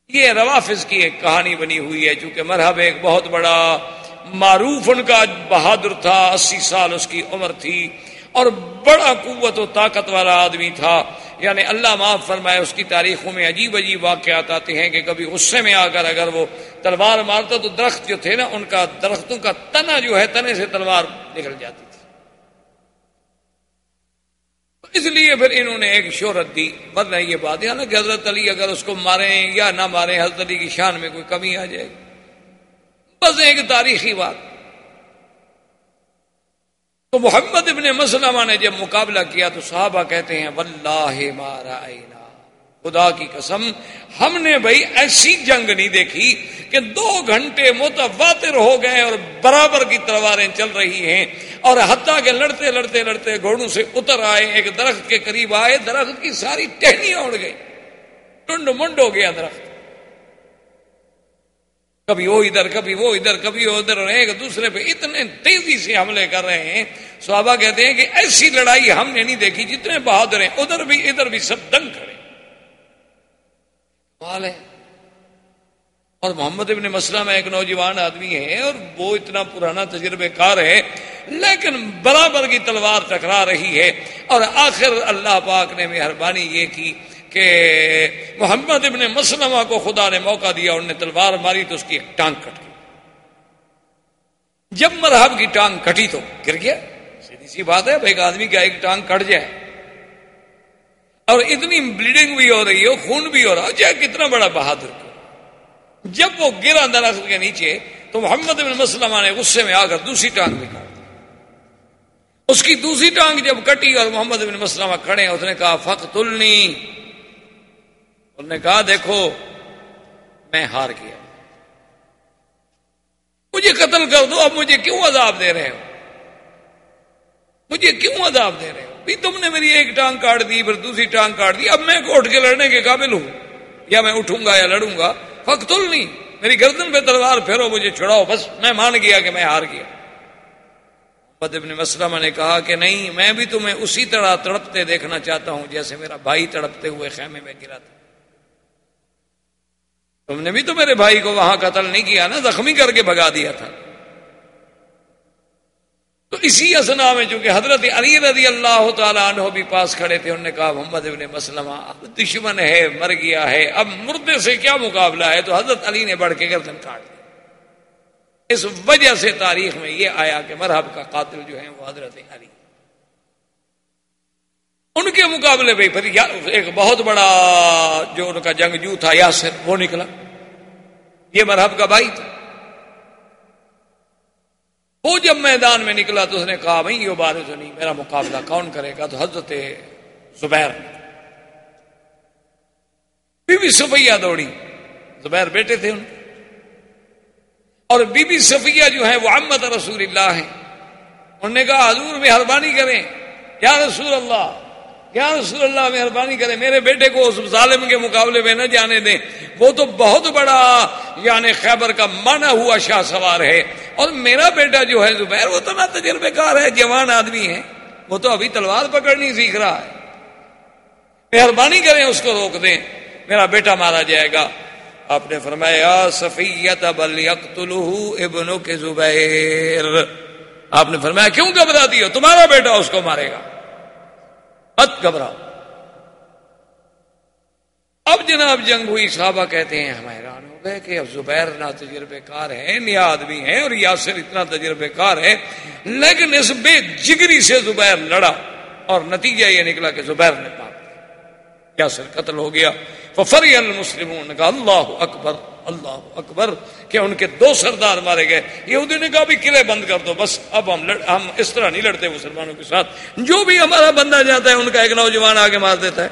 یہ روافظ کی ایک کہانی بنی ہوئی ہے، چونکہ مرحب ایک بہت بڑا معروف، ان کا بہادر تھا، اسی سال اس کی عمر تھی۔ اور بڑا قوت و طاقت والا آدمی تھا۔ یعنی اللہ معاف فرمائے، اس کی تاریخوں میں عجیب عجیب واقعات آتے ہیں کہ کبھی غصے میں آ کر اگر وہ تلوار مارتا تو درخت جو تھے نا، ان کا درختوں کا تنا جو ہے، تنے سے تلوار نکل جاتی تھی۔ اس لیے پھر انہوں نے ایک شہرت دی۔ ورنہ یہ بات ہے نا کہ حضرت علی اگر اس کو ماریں یا نہ ماریں، حضرت علی کی شان میں کوئی کمی آ جائے۔ گی بس ایک تاریخی بات۔ تو محمد ابن مسلمہ نے جب مقابلہ کیا تو صحابہ کہتے ہیں، واللہ مارا خدا کی قسم، ہم نے بھائی ایسی جنگ نہیں دیکھی کہ دو گھنٹے متواتر ہو گئے اور برابر کی تلواریں چل رہی ہیں اور حتیٰ کہ لڑتے لڑتے لڑتے گھوڑوں سے اتر آئے، ایک درخت کے قریب آئے، درخت کی ساری ٹہنیاں اڑ گئی ٹنڈ منڈ ہو گیا درخت۔ کبھی وہ ادھر، کبھی وہ ادھر، کبھی وہ ادھر ایک دوسرے پہ اتنے تیزی سے حملے کر رہے ہیں۔ صحابہ کہتے ہیں کہ ایسی لڑائی ہم نے نہیں دیکھی، جتنے بہادر ہیں، ادھر بھی ادھر بھی سب دنگ کھڑے ہے۔ اور محمد ابن مسلم ایک نوجوان آدمی ہے، اور وہ اتنا پرانا تجربے کار ہے، لیکن برابر کی تلوار ٹکرا رہی ہے۔ اور آخر اللہ پاک نے مہربانی یہ کی کہ محمد ابن مسلمہ کو خدا نے موقع دیا انہوں نے تلوار ماری تو اس کی ایک ٹانگ کٹ گئی۔ جب مرحب کی ٹانگ کٹی تو گر گیا۔ سیدھی سی بات ہے ایک آدمی کا ایک ٹانگ کٹ جائے۔ اور اتنی بلیڈنگ بھی ہو رہی ہے، خون بھی ہو رہا چاہے کتنا بڑا بہادر۔ کو جب وہ گرا درخت کے نیچے تو محمد بن مسلمہ نے غصے میں آ کر دوسری ٹانگ بھی کاٹ اس کی دوسری ٹانگ جب کٹی اور محمد بن مسلمہ کھڑے اس نے کہا فخ تلنی انہوں نے کہا، دیکھو، میں ہار گیا۔ مجھے قتل کر دو، اب مجھے کیوں عذاب دے رہے ہو؟ مجھے کیوں عذاب دے رہے ہو؟ بھی تم نے میری ایک ٹانگ کاٹ دی، پھر دوسری ٹانگ کاٹ دی، اب میں اٹھ کے لڑنے کے قابل ہوں۔ یا میں اٹھوں گا یا لڑوں گا فختل نہیں۔ میری گردن پہ تلوار پھیرو، مجھے چھڑاؤ۔ بس میں مان گیا کہ میں ہار گیا۔ ابن مسلمہ نے کہا کہ نہیں، میں بھی تمہیں اسی طرح تڑپتے دیکھنا چاہتا ہوں جیسے میرا بھائی تڑپتے ہوئے خیمے میں گرا تھا۔ تم نے بھی تو میرے بھائی کو وہاں قتل نہیں کیا نا، زخمی کر کے بگا دیا تھا۔ تو اسی اسنا میں چونکہ حضرت علی رضی اللہ تعالیٰ عنہ بھی پاس کھڑے تھے، انہوں نے کہا، محمد ابن مسلمہ اب دشمن ہے، مر گیا ہے، اب مردے سے کیا مقابلہ ہے؟ تو حضرت علی نے بڑھ کے گردن کاٹ دیا اس وجہ سے تاریخ میں یہ آیا کہ مرحب کا قاتل جو ہے وہ حضرت علی ان کے مقابلے پہ پھر ایک بہت بڑا جو ان کا جنگجو تھا، یاسر، وہ نکلا۔ یہ مرحب کا بھائی تھا۔ وہ جب میدان میں نکلا تو اس نے کہا، بھائی، یہ بارے تو نہیں میرا مقابلہ کون کرے گا؟ تو حضرت زبیر۔ بی بی صفیہ دوڑی۔ زبیر بیٹے تھے ان۔ اور بی بی صفیہ جو ہے وہ احمد رسول اللہ ہیں۔ انہوں نے کہا، حضور مہربانی کریں۔ یا رسول اللہ یا رسول اللہ، مہربانی کریں میرے بیٹے کو اس ظالم کے مقابلے میں نہ جانے دیں۔ وہ تو بہت بڑا یعنی خیبر کا مانا ہوا شاہ سوار ہے۔ اور میرا بیٹا جو ہے زبیر، وہ تو نہ تجربے کار ہے، جوان آدمی ہے۔ وہ تو ابھی تلوار پکڑنی سیکھ رہا ہے۔ مہربانی کریں اس کو روک دیں۔ میرا بیٹا مارا جائے گا۔ آپ نے فرمایا سفیت ابن کے زبیر۔ آپ نے فرمایا، کیوں گھبرا دی تمہارا بیٹا اس کو مارے گا۔ مت گھبراؤ۔ اب جناب جنگ ہوئی، صحابہ کہتے ہیں، ہم حیران ہو گئے کہ اب زبیر نہ تجربے کار ہے نیا آدمی ہے اور یاسر اتنا تجربے کار ہے۔ لیکن اس بے جگری سے زبیر لڑا اور نتیجہ یہ نکلا کہ زبیر نے پاک یاسر قتل ہو گیا۔ فری المسلمون کا اللہ اکبر۔ اللہ اکبر کہ ان کے دو سردار مارے گئے۔ یہودی نے کہا بھی قلعے بند کر دو، بس اب ہم لڑ، ہم اس طرح نہیں لڑتے مسلمانوں کے ساتھ۔ جو بھی ہمارا بندہ جاتا ہے، ان کا ایک نوجوان آگے مار دیتا ہے۔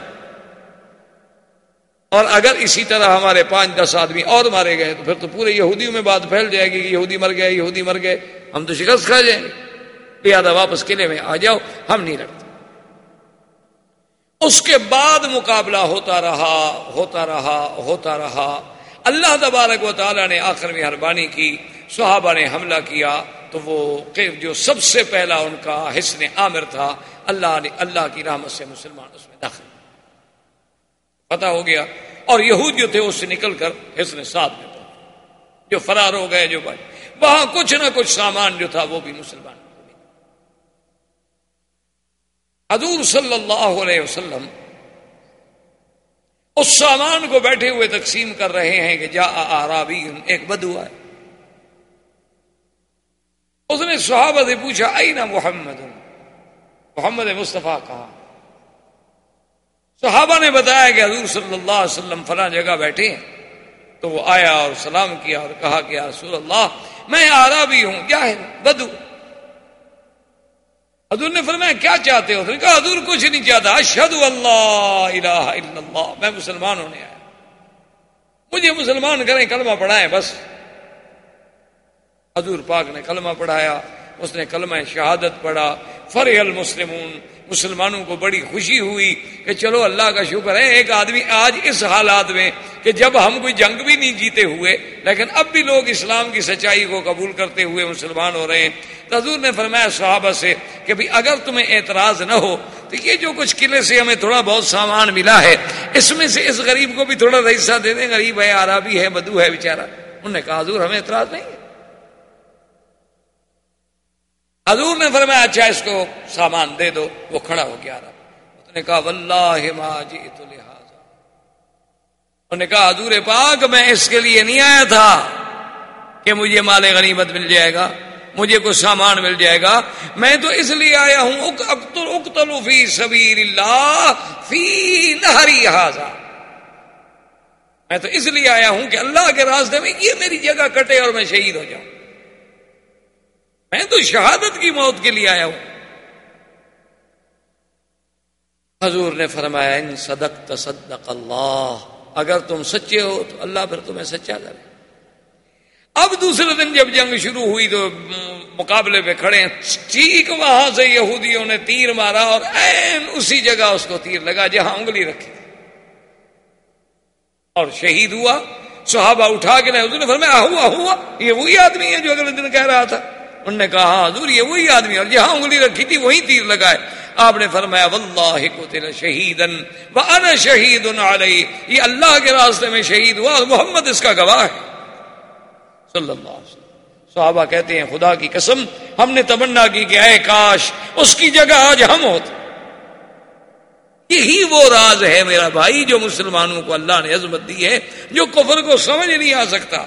اور اگر اسی طرح ہمارے پانچ دس آدمی اور مارے گئے تو پھر تو پورے یہودیوں میں بات پھیل جائے گی کہ یہودی مر گئے، یہودی مر گئے۔ ہم تو شکست کھا جائیں گے۔ لہٰذا واپس قلعے میں آ جاؤ، ہم نہیں لڑتے۔ اس کے بعد مقابلہ ہوتا رہا ہوتا رہا ہوتا رہا۔ اللہ تبارک و تعالیٰ نے آخر میں مہربانی کی، صحابہ نے حملہ کیا، تو وہ جو سب سے پہلا ان کا حسن عامر تھا، اللہ نے اللہ کی رحمت سے مسلمان اس میں داخل۔ پتہ ہو گیا۔ اور یہود جو تھے، اس سے نکل کر حسن ساتھ میں جو فرار ہو گئے، جو بھائی۔ وہاں کچھ نہ کچھ سامان جو تھا، وہ بھی مسلمان۔ حضور صلی اللہ علیہ وسلم اس سامان کو بیٹھے ہوئے تقسیم کر رہے ہیں کہ جا آرابی ایک بدو ہے اس نے صحابہ سے پوچھا آئی نا محمد؟ محمد مصطفیٰ کہا۔ صحابہ نے بتایا کہ حضور صلی اللہ علیہ وسلم فلاں جگہ بیٹھے ہیں۔ تو وہ آیا اور سلام کیا اور کہا کہ رسول اللہ، میں آرابی ہوں جاہل بدو۔ حضور نے فرمایا، کیا چاہتے ہو؟ کہا، حضور، کچھ نہیں چاہتا۔ اشد اللہ الہ الا اللہ۔ میں مسلمان ہونے آیا۔ مجھے مسلمان کریں، کلمہ پڑھائیں، بس۔ حضور پاک نے کلمہ پڑھایا، اس نے کلمہ شہادت پڑھا۔ فرح المسلمون مسلمانوں کو بڑی خوشی ہوئی کہ چلو اللہ کا شکر ہے، ایک آدمی آج اس حالات میں کہ جب ہم کوئی جنگ بھی نہیں جیتے ہوئے، لیکن اب بھی لوگ اسلام کی سچائی کو قبول کرتے ہوئے مسلمان ہو رہے ہیں۔ حضور نے فرمایا صحابہ سے کہ بھی اگر تمہیں اعتراض نہ ہو، تو یہ جو کچھ قلعے سے ہمیں تھوڑا بہت سامان ملا ہے، اس میں سے اس غریب کو بھی تھوڑا حصہ دے دیں۔ غریب ہے آرابی ہے، بدو ہے بےچارا انہوں نے کہا حضور ہمیں اعتراض نہیں ہے۔ حضور نے فرمایا اچھا اس کو سامان دے دو، وہ کھڑا ہو گیا۔ اس نے کہا، واللہ ما جئت لہذا۔ انہوں نے کہا، حضور پاک، میں اس کے لیے نہیں آیا تھا کہ مجھے مال غنیمت مل جائے گا، مجھے کچھ سامان مل جائے گا۔ میں تو اس لیے آیا ہوں، اقتل فی سبیل اللہ فی نہری حاضا میں تو اس لیے آیا ہوں کہ اللہ کے راستے میں یہ میری جگہ کٹے اور میں شہید ہو جاؤں۔ میں تو شہادت کی موت کے لیے آیا ہوں۔ حضور نے فرمایا، ان صدق تصدق اللہ. اگر تم سچے ہو تو اللہ پھر تمہیں سچا کرے۔ اب دوسرے دن جب جنگ شروع ہوئی تو مقابلے پہ کھڑے ہیں۔ ٹھیک وہاں سے یہودیوں نے تیر مارا اور این اسی جگہ اس کو تیر لگا جہاں انگلی رکھی۔ اور شہید ہوا، صحابہ اٹھا کے نہیں نے فرمایا ہوا ہوا یہ وہی آدمی ہے جو اگلے دن کہہ رہا تھا۔ انہوں نے کہا، حضور یہ وہی آدمی اور جہاں انگلی رکھی تھی وہی تیر لگائے۔ آپ نے فرمایا، واللہ قتل شہیدن وانا شہید علیہ یہ اللہ کے راستے میں شہید ہوا محمد اس کا گواہ ہے۔ صلی اللہ علیہ وسلم۔ صحابہ کہتے ہیں، خدا کی قسم، ہم نے تمنا کی کہ اے کاش، اس کی جگہ آج ہم ہوتے۔ یہی وہ راز ہے میرا بھائی جو مسلمانوں کو اللہ نے عظمت دی ہے، جو کفر کو سمجھ نہیں آ سکتا۔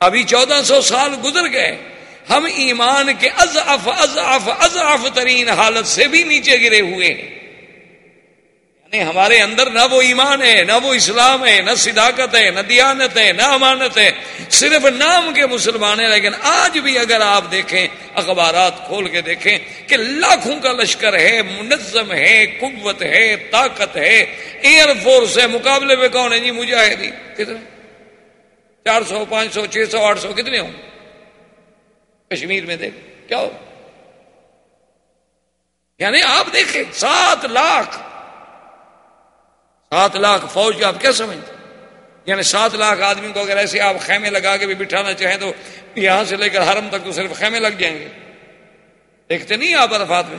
ابھی چودہ سو سال گزر گئے۔ ہم ایمان کے اضعف اضعف اضعف ترین حالت سے بھی نیچے گرے ہوئے ہیں۔ یعنی ہمارے اندر نہ وہ ایمان ہے، نہ وہ اسلام ہے، نہ صداقت ہے، نہ دیانت ہے، نہ امانت ہے۔ صرف نام کے مسلمان ہیں، لیکن آج بھی اگر آپ دیکھیں، اخبارات کھول کے دیکھیں کہ لاکھوں کا لشکر ہے، منظم ہے، قوت ہے، طاقت ہے۔ ایئر فورس ہے، مقابلے میں کون ہے؟ جی مجاہدین۔ کتنے؟ چار سو، پانچ سو، چھ سو، آٹھ سو، کتنے ہوں؟ کشمیر میں دیکھ، کیا ہو؟ یعنی آپ دیکھیں، سات لاکھ سات لاکھ فوج کا آپ کیا سمجھتے؟ یعنی سات لاکھ آدمی کو اگر ایسے آپ خیمے لگا کے بھی بٹھانا چاہیں تو یہاں سے لے کر حرم تک تو صرف خیمے لگ جائیں گے۔ دیکھتے نہیں آپ عرفات میں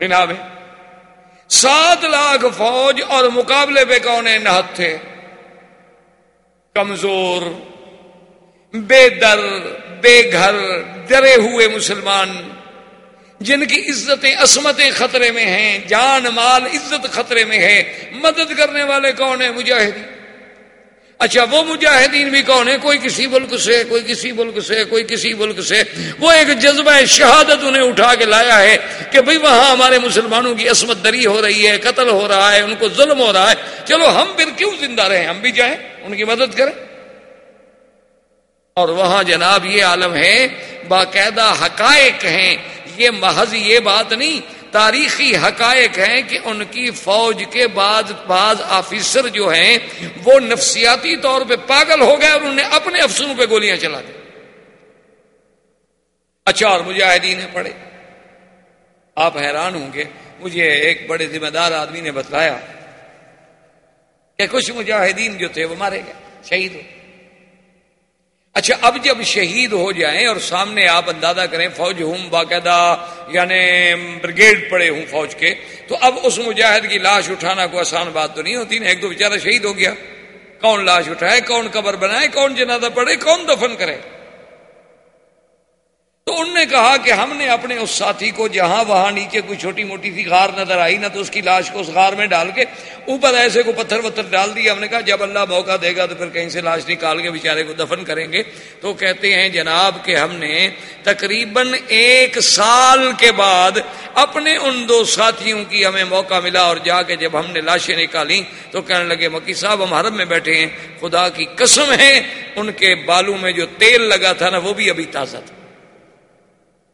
بنا میں؟ سات لاکھ فوج اور مقابلے پہ کون نہت تھے؟ کمزور بے در، بے گھر ڈرے ہوئے مسلمان، جن کی عزتیں عصمتیں خطرے میں ہیں، جان، مال، عزت خطرے میں ہے مدد کرنے والے کون ہیں؟ مجاہدین۔ اچھا وہ مجاہدین بھی کون ہے کوئی کسی ملک سے، کوئی کسی ملک سے، کوئی کسی ملک سے۔ وہ ایک جذبہ شہادت انہیں اٹھا کے لایا ہے کہ بھئی وہاں ہمارے مسلمانوں کی عصمت دری ہو رہی ہے، قتل ہو رہا ہے، ان کو ظلم ہو رہا ہے۔ چلو، ہم پھر کیوں زندہ رہے ہم بھی جائیں، ان کی مدد کریں۔ اور وہاں جناب یہ عالم ہے باقاعدہ حقائق ہیں۔ یہ محض یہ بات نہیں، تاریخی حقائق ہیں کہ ان کی فوج کے بعد بعض آفیسر جو ہیں، وہ نفسیاتی طور پہ پاگل ہو گئے اور انہوں نے اپنے افسروں پہ گولیاں چلا دی اچھا اور مجاہدین پڑے آپ حیران ہوں گے، مجھے ایک بڑے ذمہ دار آدمی نے بتلایا کہ کچھ مجاہدین جو تھے، وہ مارے گئے، شہید ہو۔ اچھا اب جب شہید ہو جائیں اور سامنے آپ اندازہ کریں فوج ہوں باقاعدہ یعنی بریگیڈ پڑے ہوں فوج کے، تو اب اس مجاہد کی لاش اٹھانا کوئی آسان بات تو نہیں ہوتی نا؟ ایک دو بیچارہ شہید ہو گیا۔ کون لاش اٹھائے، کون قبر بنائے، کون جنازہ پڑے کون دفن کرے؟ تو انہوں نے کہا کہ ہم نے اپنے اس ساتھی کو جہاں وہاں نیچے کوئی چھوٹی موٹی سی غار نظر آئی، نہ تو اس کی لاش کو اس غار میں ڈال کے اوپر ایسے کو پتھر وتھر ڈال دیا۔ ہم نے کہا، جب اللہ موقع دے گا تو پھر کہیں سے لاش نکال کے بیچارے کو دفن کریں گے۔ تو کہتے ہیں جناب کہ ہم نے تقریباً ایک سال کے بعد اپنے ان دو ساتھیوں کی ہمیں موقع ملا اور جا کے جب ہم نے لاشیں نکالی تو کہنے لگے، مکی صاحب، ہم حرم میں بیٹھے ہیں، خدا کی قسم ہے، ان کے بالوں میں جو تیل لگا تھا نا، وہ بھی ابھی تازہ تھا۔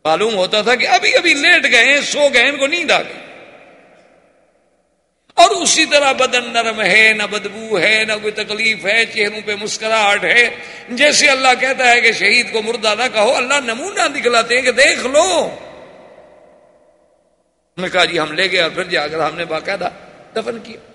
معلوم ہوتا تھا کہ ابھی ابھی لیٹ گئے سو گئے ان کو نیند آ گئی۔ اور اسی طرح بدن نرم ہے، نہ بدبو ہے، نہ کوئی تکلیف ہے، چہروں پہ مسکراہٹ ہے۔ جیسے اللہ کہتا ہے کہ شہید کو مردہ نہ کہو، اللہ نمونہ دکھلاتے ہیں کہ دیکھ لو۔ نے کہا جی ہم لے گئے اور پھر جا کر ہم نے باقاعدہ دفن کیا۔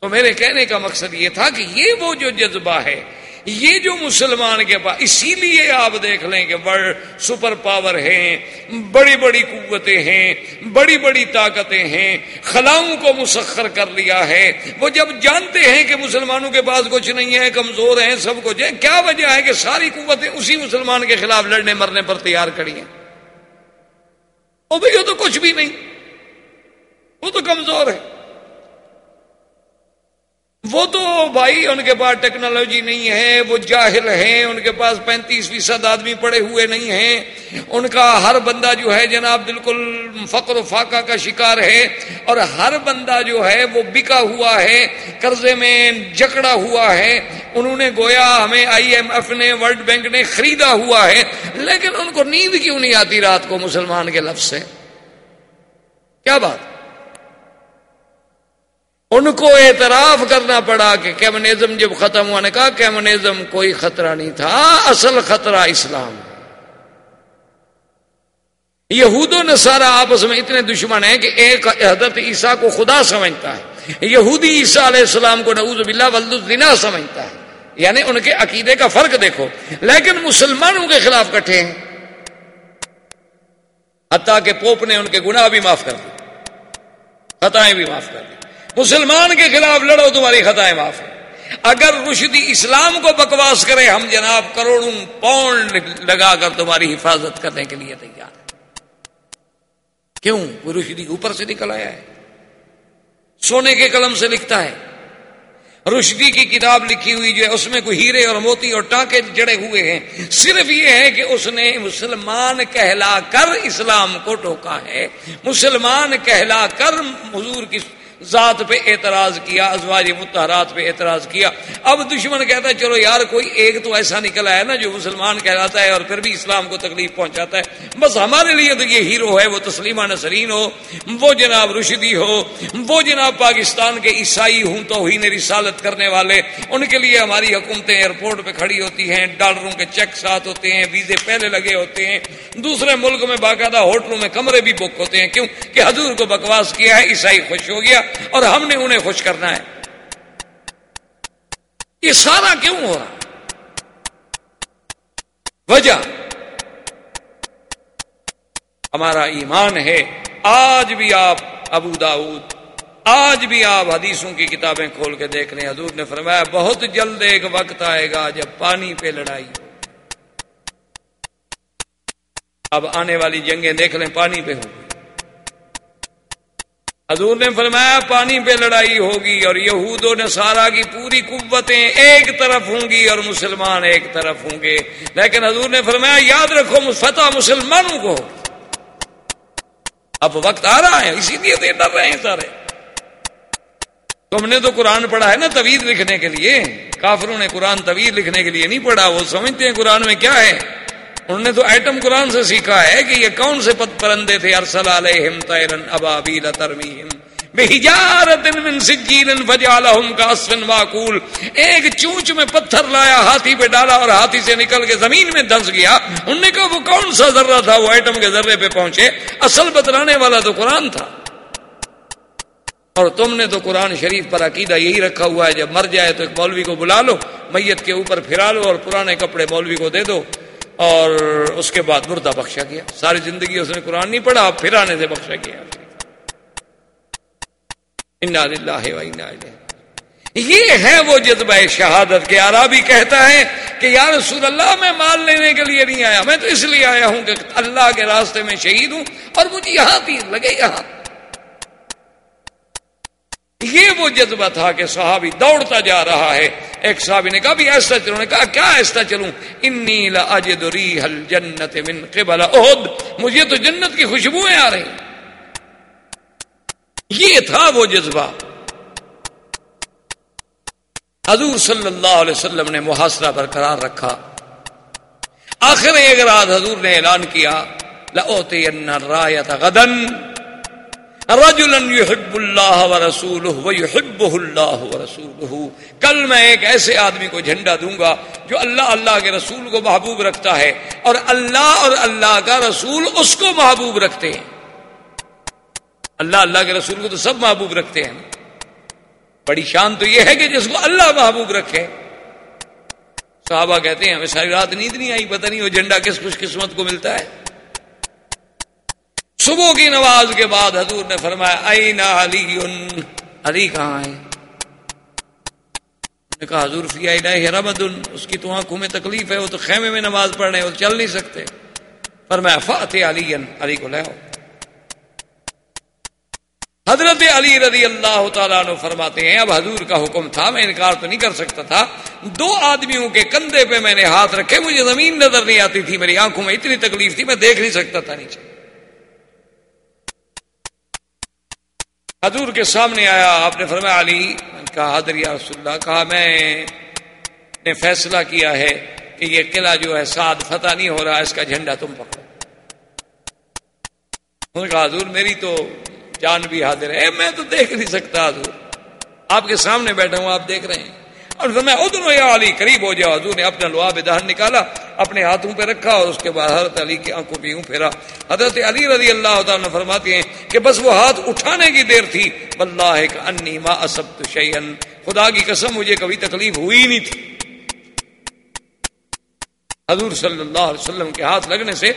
تو میرے کہنے کا مقصد یہ تھا کہ یہ وہ جو جذبہ ہے یہ جو مسلمان کے پاس اسی لیے آپ دیکھ لیں کہ بڑ سپر پاور ہیں، بڑی بڑی قوتیں ہیں، بڑی بڑی طاقتیں ہیں خلاؤں کو مسخر کر لیا ہے۔ وہ جب جانتے ہیں کہ مسلمانوں کے پاس کچھ نہیں ہے، کمزور ہیں، سب کچھ ہے، کیا وجہ ہے کہ ساری قوتیں اسی مسلمان کے خلاف لڑنے مرنے پر تیار کری ہیں؟ وہ بھائی وہ تو کچھ بھی نہیں۔ وہ تو کمزور ہے وہ تو بھائی ان کے پاس ٹیکنالوجی نہیں ہے، وہ جاہل ہیں، ان کے پاس پینتیس فیصد آدمی پڑے ہوئے نہیں ہیں۔ ان کا ہر بندہ جو ہے جناب بالکل فقر و فاقہ کا شکار ہے۔ اور ہر بندہ جو ہے وہ بکا ہوا ہے، قرضے میں جکڑا ہوا ہے۔ انہوں نے گویا ہمیں آئی ایم ایف نے، ورلڈ بینک نے خریدا ہوا ہے۔ لیکن ان کو نیند کیوں نہیں آتی رات کو مسلمان کے لفظ سے؟ کیا بات؟ ان کو اعتراف کرنا پڑا کہ کیمنزم جب ختم ہوا نے کہا کیمنزم کوئی خطرہ نہیں تھا، اصل خطرہ اسلام۔ یہود و نصارہ آپس میں اتنے دشمن ہیں کہ ایک حضرت عیسیٰ کو خدا سمجھتا ہے، یہودی عیسیٰ علیہ السلام کو نعوذ باللہ ولدنا سمجھتا ہے۔ یعنی ان کے عقیدے کا فرق دیکھو، لیکن مسلمانوں کے خلاف کٹھے ہیں۔ حتیٰ کہ پوپ نے ان کے گناہ بھی معاف کر دی خطائیں بھی معاف کر دی مسلمان کے خلاف لڑو، تمہاری خطائیں معاف ہے اگر رشدی اسلام کو بکواس کرے، ہم جناب کروڑوں پاؤنڈ لگا کر تمہاری حفاظت کرنے کے لیے تیار کیوں؟ وہ رشدی اوپر سے نکل آیا ہے۔ سونے کے قلم سے لکھتا ہے۔ رشدی کی کتاب لکھی ہوئی جو ہے، اس میں کوئی ہیرے اور موتی اور ٹانکے جڑے ہوئے ہیں۔ صرف یہ ہے کہ اس نے مسلمان کہلا کر اسلام کو ٹوکا ہے۔ مسلمان کہلا کر حضور کی ذات پہ اعتراض کیا، ازواج متحرات پہ اعتراض کیا۔ اب دشمن کہتا ہے، چلو یار، کوئی ایک تو ایسا نکلا ہے نا جو مسلمان کہلاتا ہے اور پھر بھی اسلام کو تکلیف پہنچاتا ہے۔ بس ہمارے لیے تو یہ ہیرو ہے، وہ تسلیمہ نسرین ہو، وہ جناب رشدی ہو، وہ جناب پاکستان کے عیسائی ہوں تو ہی رسالت کرنے والے۔ ان کے لیے ہماری حکومتیں ایئرپورٹ پہ کھڑی ہوتی ہیں، ڈالروں کے چیک ساتھ ہوتے ہیں، ویزے پہلے لگے ہوتے ہیں۔ دوسرے ملک میں باقاعدہ ہوٹلوں میں کمرے بھی بک ہوتے ہیں۔ کیوں؟ کہ حضور کو بکواس کیا ہے، عیسائی خوش ہو گیا۔ اور ہم نے انہیں خوش کرنا ہے۔ یہ سارا کیوں ہو رہا؟ وجہ۔ ہمارا ایمان ہے۔ آج بھی آپ ابو داود آج بھی آپ حدیثوں کی کتابیں کھول کے دیکھ لیں۔ حضور نے فرمایا، بہت جلد ایک وقت آئے گا جب پانی پہ لڑائی اب آنے والی جنگیں دیکھ لیں، پانی پہ ہوگی حضور نے فرمایا پانی پہ لڑائی ہوگی اور یہود و نصارہ کی پوری قوتیں ایک طرف ہوں گی اور مسلمان ایک طرف ہوں گے۔ لیکن حضور نے فرمایا، یاد رکھو، فتح مسلمانوں کو۔ اب وقت آ رہا ہے، اسی لیے تو ڈر رہے ہیں سارے۔ تم نے تو قرآن پڑھا ہے نا طویل لکھنے کے لیے؟ کافروں نے قرآن طویل لکھنے کے لیے نہیں پڑھا، وہ سمجھتے ہیں قرآن میں کیا ہے۔ انہوں نے تو ایٹم قرآن سے سیکھا ہے کہ یہ کون سے پت پرندے تھے؟ ارسل علیہم طیرن ابابیل ترمیہم بہجارت من سجیل فجعلہم کاسفن واقول ایک چونچ میں پتھر لایا، ہاتھی پہ ڈالا اور ہاتھی سے نکل کے زمین میں دھنس گیا۔ انہوں نے کہا، وہ کون سا ذرہ تھا؟ وہ ایٹم کے ذرے پہ پہنچے۔ اصل بتلانے والا تو قرآن تھا۔ اور تم نے تو قرآن شریف پر عقیدہ یہی رکھا ہوا ہے، جب مر جائے تو ایک مولوی کو بلا لو، میت کے اوپر پھرا لو اور پرانے کپڑے مولوی کو دے دو۔ اور اس کے بعد مردہ بخشا گیا۔ ساری زندگی اس نے قرآن نہیں پڑھا پھر آنے سے بخشا گیا۔ یہ ہے وہ جذبہ شہادت کے عربی کہتا ہے کہ یا رسول اللہ، میں مال لینے کے لیے نہیں آیا، میں تو اس لیے آیا ہوں کہ اللہ کے راستے میں شہید ہوں اور مجھے یہاں تیر لگے، یہاں۔ یہ وہ جذبہ تھا کہ صحابی دوڑتا جا رہا ہے۔ ایک صحابی نے کہا بھی ایسا چلوں نے کہا، کیا ایسا چلوں؟ انی لاجد ریح الجنت من قبل احد۔ مجھے تو جنت کی خوشبوئیں آ رہی۔ یہ تھا وہ جذبہ۔ حضور صلی اللہ علیہ وسلم نے محاصرہ برقرار رکھا۔ آخر ایک رات حضور نے اعلان کیا لَأُوتِيَنَّ الرَّايَةَ غَدًا۔ يحب اللہ و رسول اللہ و کل میں ایک ایسے آدمی کو جھنڈا دوں گا جو اللہ اللہ کے رسول کو محبوب رکھتا ہے اور اللہ اور اللہ کا رسول اس کو محبوب رکھتے ہیں۔ اللہ اللہ کے رسول کو تو سب محبوب رکھتے ہیں۔ بڑی شان تو یہ ہے کہ جس کو اللہ محبوب رکھے۔ صحابہ کہتے ہیں، ہمیں ساری رات نیند نہیں آئی، پتہ نہیں وہ جھنڈا کس خوش قسمت کو ملتا ہے۔ صبح کی نماز کے بعد حضور نے فرمایا، اینا علی علی کہاں ہے؟ نے کہا، حضور، فی آئی رمد اس کی تو آنکھوں میں تکلیف ہے، وہ تو خیمے میں نماز پڑھ رہے ہیں، وہ چل نہیں سکتے۔ فرمایا فاتح علی علی کو لے حضرت علی رضی اللہ تعالیٰ نے فرماتے ہیں، اب حضور کا حکم تھا، میں انکار تو نہیں کر سکتا تھا۔ دو آدمیوں کے کندھے پہ میں نے ہاتھ رکھے، مجھے زمین نظر نہیں آتی تھی، میری آنکھوں میں اتنی تکلیف تھی، میں دیکھ نہیں سکتا تھا نیچے۔ حضور کے سامنے آیا، آپ نے فرمایا، علی کہا حضر یا رسول اللہ، کہا، میں نے فیصلہ کیا ہے کہ یہ قلعہ جو ہے ساتھ فتح نہیں ہو رہا، اس کا جھنڈا تم پکڑو۔ انہوں نے کہا، حضور، میری تو جان بھی حاضر ہے، میں تو دیکھ نہیں سکتا، حضور۔ آپ کے سامنے بیٹھا ہوں، آپ دیکھ رہے ہیں۔ اور میں ادھر یا علی، قریب ہو جاؤ. حضور نے اپنا لواب دہن نکالا، اپنے ہاتھوں پہ رکھا اور اس کے بعد حضرت علی کی آنکھوں پہ یوں پھیرا۔ حضرت علی رضی اللہ تعالیٰ فرماتے ہیں کہ بس وہ ہاتھ اٹھانے کی دیر تھی۔ اللہ انی ما اسبت شیئن۔ خدا کی قسم، مجھے کبھی تکلیف ہوئی نہیں تھی۔ حضور صلی اللہ علیہ وسلم کے ہاتھ لگنے سے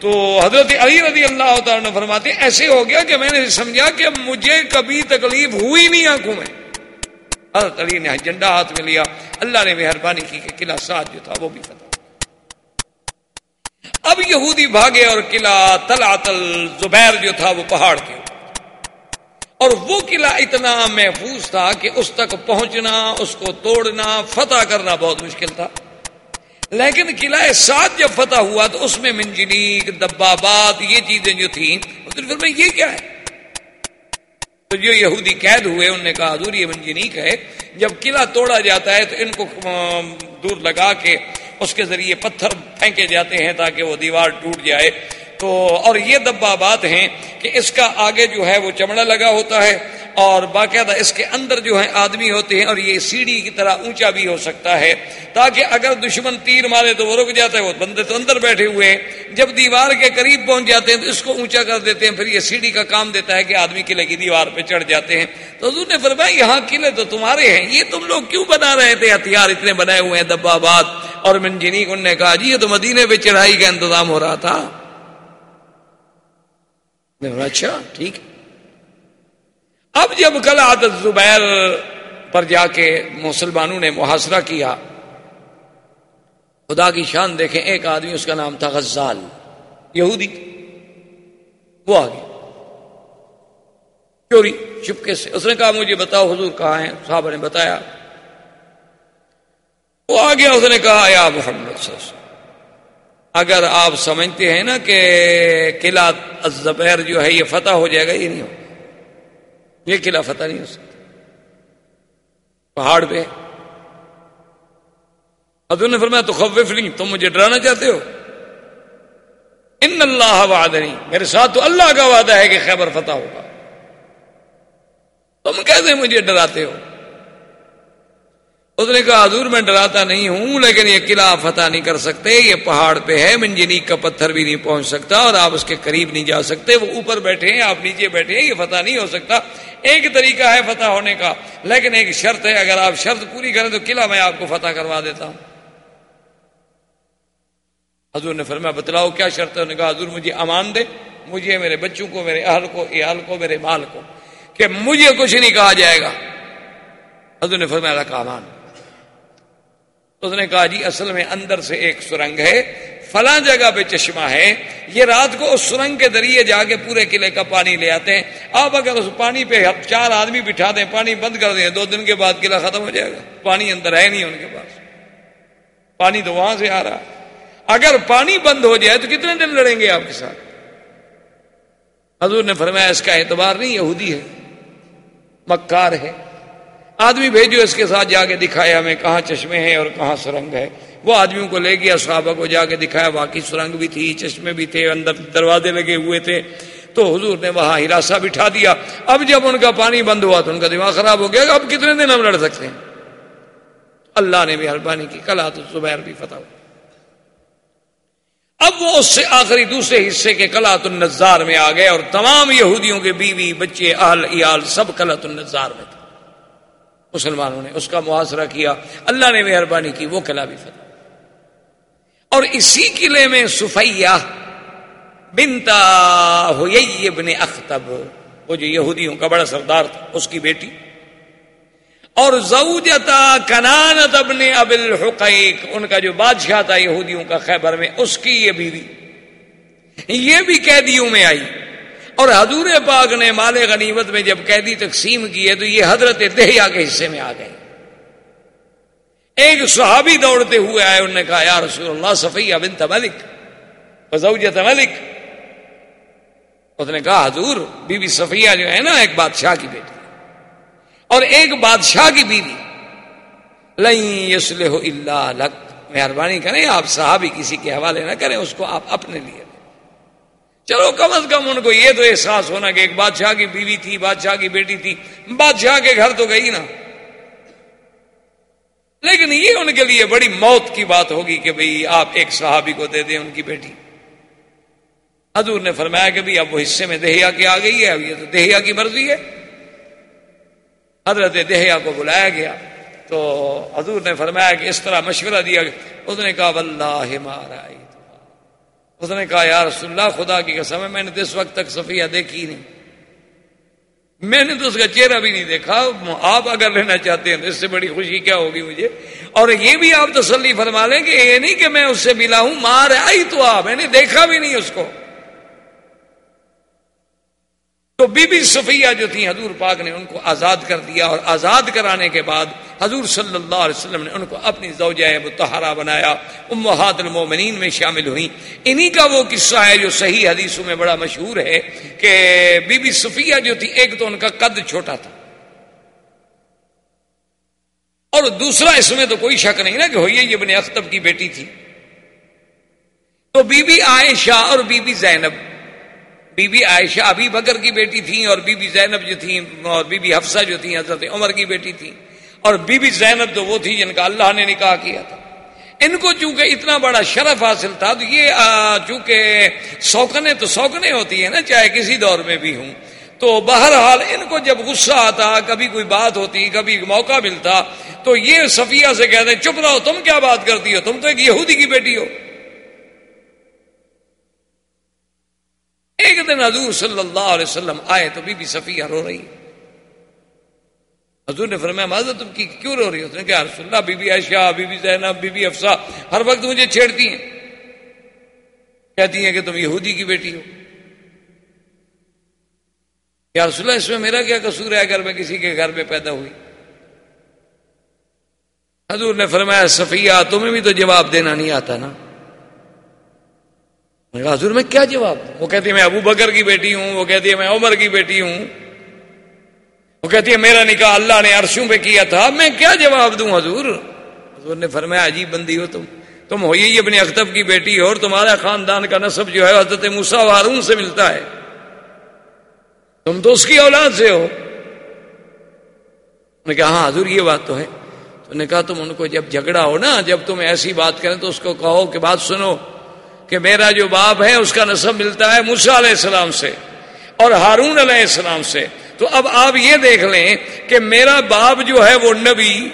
تو حضرت علی رضی اللہ تعالیٰ فرماتے ایسے ہو گیا کہ میں نے سمجھا کہ مجھے کبھی تکلیف ہوئی نہیں آنکھوں میں۔ حضرت علی نے جھنڈا ہاتھ میں لیا۔ اللہ نے مہربانی کی کہ قلعہ سات جو تھا وہ بھی فتح اب یہودی بھاگے اور قلعہ تلا تل زبیر جو تھا وہ پہاڑ کے اور وہ قلعہ اتنا محفوظ تھا کہ اس تک پہنچنا، اس کو توڑنا، فتح کرنا بہت مشکل تھا۔ لیکن قلعہ سات جب فتح ہوا تو اس میں منجنیک دبابات، یہ چیزیں جو تھیں پھر میں یہ کیا ہے؟ تو جو یہودی قید ہوئے، انہوں نے کہا، حضور یہ منجنیک ہے جب قلعہ توڑا جاتا ہے تو ان کو دور لگا کے اس کے ذریعے پتھر پھینکے جاتے ہیں تاکہ وہ دیوار ٹوٹ جائے۔ تو اور یہ دبابات ہیں کہ اس کا آگے جو ہے وہ چمڑا لگا ہوتا ہے اور باقاعدہ اس کے اندر جو ہے آدمی ہوتے ہیں اور یہ سیڑھی کی طرح اونچا بھی ہو سکتا ہے تاکہ اگر دشمن تیر مارے تو وہ رک جاتا ہے، وہ بندے تو اندر بیٹھے ہوئے ہیں۔ جب دیوار کے قریب پہنچ جاتے ہیں تو اس کو اونچا کر دیتے ہیں، پھر یہ سیڑھی کا کام دیتا ہے کہ آدمی قلعے کی دیوار پہ چڑھ جاتے ہیں۔ تو حضور نے فرمایا، یہاں قلعے تو تمہارے ہیں، یہ تم لوگ کیوں بنا رہے تھے؟ ہتھیار اتنے بنائے ہوئے ہیں دبابات اور منجنی انہوں نے کہا جی یہ تو مدینے پہ چڑھائی کا انتظام ہو رہا تھا۔ اچھا ٹھیک اب جب کل عادت زبیر پر جا کے مسلمانوں نے محاصرہ کیا، خدا کی شان دیکھیں، ایک آدمی اس کا نام تھا غزال، یہودی۔ وہ آ گیا۔ چوری چپکے سے۔ اس نے کہا، مجھے بتاؤ، حضور کہاں ہیں؟ صاحب نے بتایا۔ وہ آ گیا، اس نے کہا، یا محمد صلی اللہ علیہ وسلم۔ اگر آپ سمجھتے ہیں نا کہ قلعہ الزبیر جو ہے یہ فتح ہو جائے گا، یہ نہیں ہو۔ یہ قلعہ فتح نہیں ہو سکتا۔ پہاڑ پہ۔ حضور نے فرمایا تو خوف نہیں، تم مجھے ڈرانا چاہتے ہو۔ ان اللہ وعد نہیں۔ میرے ساتھ تو اللہ کا وعدہ ہے کہ خیبر فتح ہوگا۔ تم کیسے مجھے ڈراتے ہو؟ اس نے کہا، حضور میں ڈراتا نہیں ہوں، لیکن یہ قلعہ فتح نہیں کر سکتے، یہ پہاڑ پہ ہے، منجنیک کا پتھر بھی نہیں پہنچ سکتا، اور آپ اس کے قریب نہیں جا سکتے، وہ اوپر بیٹھے ہیں، آپ نیچے بیٹھے ہیں، یہ فتح نہیں ہو سکتا، ایک طریقہ ہے فتح ہونے کا، لیکن ایک شرط ہے، اگر آپ شرط پوری کریں تو قلعہ میں آپ کو فتح کروا دیتا ہوں۔ حضور نے فرمایا، بتلاؤ کیا شرط ہے؟ انہوں نے کہا، حضور مجھے امان دے، مجھے، میرے بچوں کو، میرے اہل کو اہل کو، میرے مال کو، کہ مجھے کچھ نہیں کہا جائے گا۔ حضور نے فرمایا کا امان۔ اس نے کہا جی اصل میں اندر سے ایک سرنگ ہے، فلاں جگہ پہ چشمہ ہے، یہ رات کو اس سرنگ کے ذریعے جا کے پورے قلعے کا پانی لے آتے ہیں۔ آپ اگر اس پانی پہ چار آدمی بٹھا دیں، پانی بند کر دیں، دو دن کے بعد قلعہ ختم ہو جائے گا۔ پانی اندر ہے نہیں ان کے پاس۔ پانی تو وہاں سے آ رہا۔ اگر پانی بند ہو جائے تو کتنے دن لڑیں گے آپ کے ساتھ؟ حضور نے فرمایا، اس کا اعتبار نہیں، یہودی ہے، مکار ہے۔ آدمی بھیجو اس کے ساتھ جا کے دکھایا ہمیں کہاں چشمے ہیں اور کہاں سرنگ ہے۔ وہ آدمیوں کو لے گیا، صحابہ کو جا کے دکھایا باقی سرنگ بھی تھی، چشمے بھی تھے، اندر دروازے لگے ہوئے تھے۔ تو حضور نے وہاں ہراسا بٹھا دیا۔ اب جب ان کا پانی بند ہوا تو ان کا دماغ خراب ہو گیا اب کتنے دن ہم لڑ سکتے ہیں۔ اللہ نے بھی کی، کل تو زبیر بھی فتح ہو اب وہ اس سے آخری، دوسرے حصے کے کلات النزار میں آ گئے اور تمام یہودیوں کے بیوی، بچے، اہل ایال سب کلات النزار میں تھے۔ مسلمانوں نے اس کا محاصرہ کیا، اللہ نے مہربانی کی، وہ قلعہ بھی فتح اور اسی قلعے میں سفیہ بنتا ابن اختب، وہ جو یہودیوں کا بڑا سردار تھا، اس کی بیٹی، اور زوجتا کنانت ابن اب الحقیق، ان کا جو بادشاہ تھا یہودیوں کا خیبر میں، اس کی یہ بیوی، یہ بھی قیدیوں میں آئی۔ اور حضور پاک نے مال غنیمت میں جب قیدی تقسیم کی ہے تو یہ حضرت دہیا کے حصے میں آ گئے۔ ایک صحابی دوڑتے ہوئے آئے، انہوں نے کہا، یا رسول اللہ، صفیہ بنت ملک وزوجت ملک اس نے کہا، حضور، بی بی صفیہ جو ہے نا، ایک بادشاہ کی بیٹی اور ایک بادشاہ کی بیوی۔ لئی یسلح اللہ لک۔ مہربانی کریں، آپ صحابی کسی کے حوالے نہ کریں، اس کو آپ اپنے لیے چلو کم از کم ان کو یہ تو احساس ہونا کہ ایک بادشاہ کی بیوی تھی، بادشاہ کی بیٹی تھی۔ بادشاہ کے گھر تو گئی نا۔ لیکن یہ ان کے لیے بڑی موت کی بات ہوگی کہ بھئی آپ ایک صحابی کو دے دیں ان کی بیٹی۔ حضور نے فرمایا کہ اب وہ حصے میں دہیا کی آ گئی ہے، اب یہ تو دہیا کی مرضی ہے۔ حضرت دہیا کو بلایا گیا۔ تو حضور نے فرمایا کہ اس طرح مشورہ دیا اس نے کہا، واللہ مارا اس نے کہا، یا رسول اللہ، خدا کی قسم ہے، میں نے اس وقت تک صفیہ دیکھی نہیں۔ میں نے تو اس کا چہرہ بھی نہیں دیکھا۔ آپ اگر لینا چاہتے ہیں تو اس سے بڑی خوشی کیا ہوگی مجھے؟ اور یہ بھی آپ تسلی فرما لیں کہ یہ نہیں کہ میں اس سے ملا ہوں، مار آئی تو آپ، میں نے دیکھا بھی نہیں اس کو۔ تو بی بی صفیہ جو تھی حضور پاک نے ان کو آزاد کر دیا اور آزاد کرانے کے بعد حضور صلی اللہ علیہ وسلم نے ان کو اپنی زوجہ متحرہ بنایا، امہات المومنین میں شامل ہوئی انہی کا وہ قصہ ہے جو صحیح حدیثوں میں بڑا مشہور ہے کہ بی بی صفیہ جو تھی، ایک تو ان کا قد چھوٹا تھا۔ اور دوسرا اس میں تو کوئی شک نہیں نا کہ ہوئی یہ ابن اختب کی بیٹی تھی۔ تو بی بی عائشہ اور be be Zainab be be عائشہ ابھی بکر کی بیٹی تھی اور بی بی زینب جو تھی اور بی بی حفصہ جو تھی حضرت عمر کی بیٹی تھی اور بی بی زینب تو وہ تھی جن کا اللہ نے نکاح کیا تھا۔ ان کو چونکہ اتنا بڑا شرف حاصل تھا، تو یہ چونکہ سوکنے تو سوکنے ہوتی ہے نا، چاہے کسی دور میں بھی ہوں۔ تو بہرحال ان کو جب غصہ آتا، کبھی کوئی بات ہوتی، کبھی موقع ملتا، تو یہ صفیہ سے کہتے ہیں، چپ رہو، تم کیا بات کرتی ہو؟ تم تو ایک یہودی کی بیٹی ہو۔ ایک دن حضور صلی اللہ علیہ وسلم آئے تو بی بی صفیہ رو رہی۔ حضور نے فرمایا معذرت تم کی کیوں رو رہی ہو؟ نے کہا، رسول اللہ، be be Aisha, be be Zainab, be be Hafsa, ہر وقت مجھے چھیڑتی ہیں۔ کہتی ہیں کہ تم یہودی کی بیٹی ہو۔ یا رسول اللہ، اس میں میرا کیا قصور ہے اگر میں کسی کے گھر میں پیدا ہوئی؟ حضور نے فرمایا، صفیہ، تمہیں بھی تو جواب دینا نہیں آتا نا۔ حضور میں کیا جواب دوں؟ وہ کہتی ہے، میں ابو بکر کی بیٹی ہوں، وہ کہتی ہے، میں عمر کی بیٹی ہوں۔ وہ کہتی ہے، میرا نکاح اللہ نے عرشوں پہ کیا تھا میں کیا جواب دوں حضور؟ حضور نے فرمایا، عجیب بندی ہو تم۔ تم ہو یہ اپنی اختب کی بیٹی ہو اور تمہارا خاندان کا نصب جو ہے حضرت موسا وارون سے ملتا ہے۔ تم تو اس کی اولاد سے ہو۔ نے کہا ہاں حضور، یہ بات تو ہے۔ تو نے کہا، تم ان کو جب جھگڑا ہو نا، جب تم ایسی بات کریں تو اس کو کہو کہ بات سنو۔ کہ میرا جو باپ ہے اس کا نصب ملتا ہے موسا علیہ السلام سے اور ہارون علیہ السلام سے۔ تو اب آپ یہ دیکھ لیں کہ میرا باپ جو ہے وہ نبی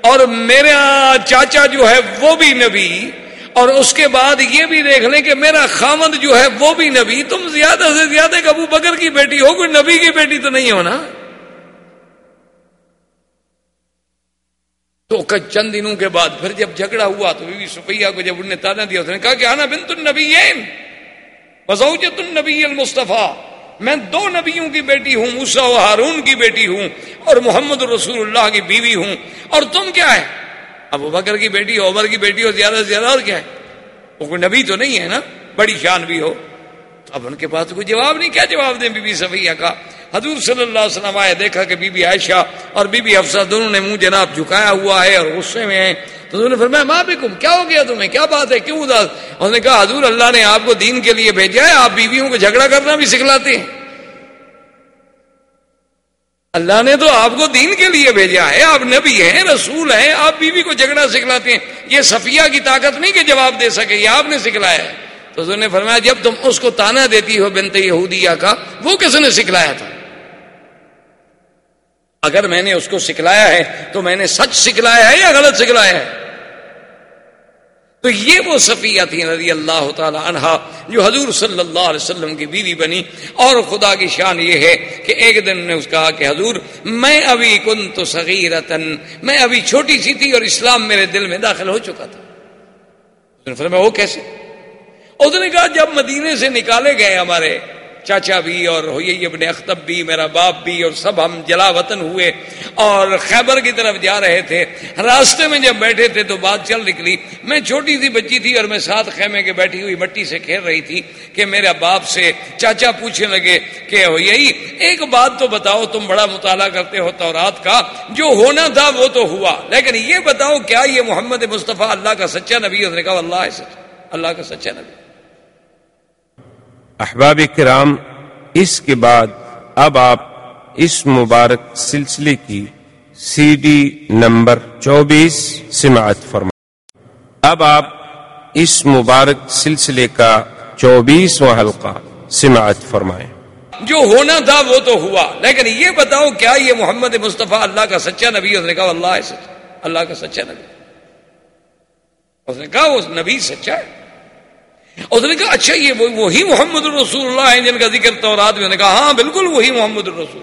اور میرا چاچا جو ہے وہ بھی نبی اور اس کے بعد یہ بھی دیکھ لیں کہ میرا خامد جو ہے وہ بھی نبی۔ تم زیادہ سے زیادہ ابو بکر کی بیٹی ہو، کوئی نبی کی بیٹی تو نہیں ہو نا؟ تو چند دنوں کے بعد پھر جب جھگڑا ہوا تو بی بی سفیہ کو جب انہوں نے تانا دیا، اس نے کہا کہ آنا بنت النبی وزوجت النبی المصطفیٰ۔ میں دو نبیوں کی بیٹی ہوں موسا و ہارون کی بیٹی ہوں اور محمد رسول اللہ کی بیوی ہوں۔ اور تم کیا ہے؟ اب بکر کی بیٹی ہو عمر کی بیٹی ہو زیادہ سے زیادہ اور کیا ہے؟ وہ کوئی نبی تو نہیں ہے نا؟ بڑی شان بھی ہو۔ اب ان کے پاس کوئی جواب نہیں، کیا جواب دیں بی بی صفیہ کا؟ حضور صلی اللہ علیہ وسلم آئے، دیکھا کہ بی بی عائشہ اور بی بی افسا دونوں نے منہ جناب جھکایا ہوا ہے اور غصے میں ہیں۔ تو انہوں نے فرمایا، ماں بھی کم کیا ہو گیا تمہیں؟ کیا بات ہے؟ کیوں اداس؟ انہوں نے کہا، حضور اللہ نے آپ کو دین کے لیے بھیجا ہے، آپ بیویوں کو جھگڑا کرنا بھی سکھلاتے ہیں۔ اللہ نے تو آپ کو دین کے لیے بھیجا ہے، آپ نبی ہیں، رسول ہیں، آپ بیوی کو جھگڑا سکھلاتے ہیں۔ یہ صفیہ کی طاقت نہیں کہ جواب دے سکے، یہ آپ نے سکھلایا ہے۔ تو انہوں نے فرمایا، جب تم اس کو تانا دیتی ہو بنت یہودیہ کا، وہ کس نے سکھلایا تھا؟ اگر میں نے اس کو سکھلایا ہے تو میں نے سچ سکھلایا ہے یا غلط سکھلایا ہے؟ تو یہ وہ صفیہ تھی رضی اللہ تعالی عنہا جو حضور صلی اللہ علیہ وسلم کی بیوی بنی۔ اور خدا کی شان یہ ہے کہ ایک دن نے اس کہا کہ حضور، میں ابھی کن تو صغیرتن میں ابھی چھوٹی سی تھی اور اسلام میرے دل میں داخل ہو چکا تھا۔ وہ کیسے؟ اس نے کہا، جب مدینے سے نکالے گئے ہمارے چاچا بھی اور ہوئی ابن اختب بھی، میرا باپ بھی اور سب ہم جلا وطن ہوئے۔ اور خیبر کی طرف جا رہے تھے۔ راستے میں جب بیٹھے تھے تو بات چل نکلی۔ میں چھوٹی سی بچی تھی اور میں ساتھ خیمے کے بیٹھی ہوئی مٹی سے کھیل رہی تھی کہ میرا باپ سے چاچا پوچھنے لگے کہ یہی ایک بات تو بتاؤ، تم بڑا مطالعہ کرتے ہو تورات کا۔ جو ہونا تھا وہ تو ہوا۔ لیکن یہ بتاؤ، کیا یہ محمد مصطفیٰ اللہ کا سچا نبی؟ اس نے کہا اللہ اللہ کا سچا نبی۔ احباب کرام، اس کے بعد اب آپ اس مبارک سلسلے کی سی ڈی نمبر چوبیس سماعت فرمائیں۔ اب آپ اس مبارک سلسلے کا چوبیسواں حلقہ سماعت فرمائیں۔ جو ہونا تھا وہ تو ہوا، لیکن یہ بتاؤ کیا یہ محمد مصطفیٰ اللہ کا سچا نبی، اس نے کہا اللہ ہے سچا، اللہ کا سچا نبی۔ اس نے کہا وہ نبی سچا ہے۔ اس نے کہا اچھا یہ وہی محمد الرسول اللہ ہیں جن کا ذکر تو رات میں نے کہا ہاں بالکل وہی محمد الرسول۔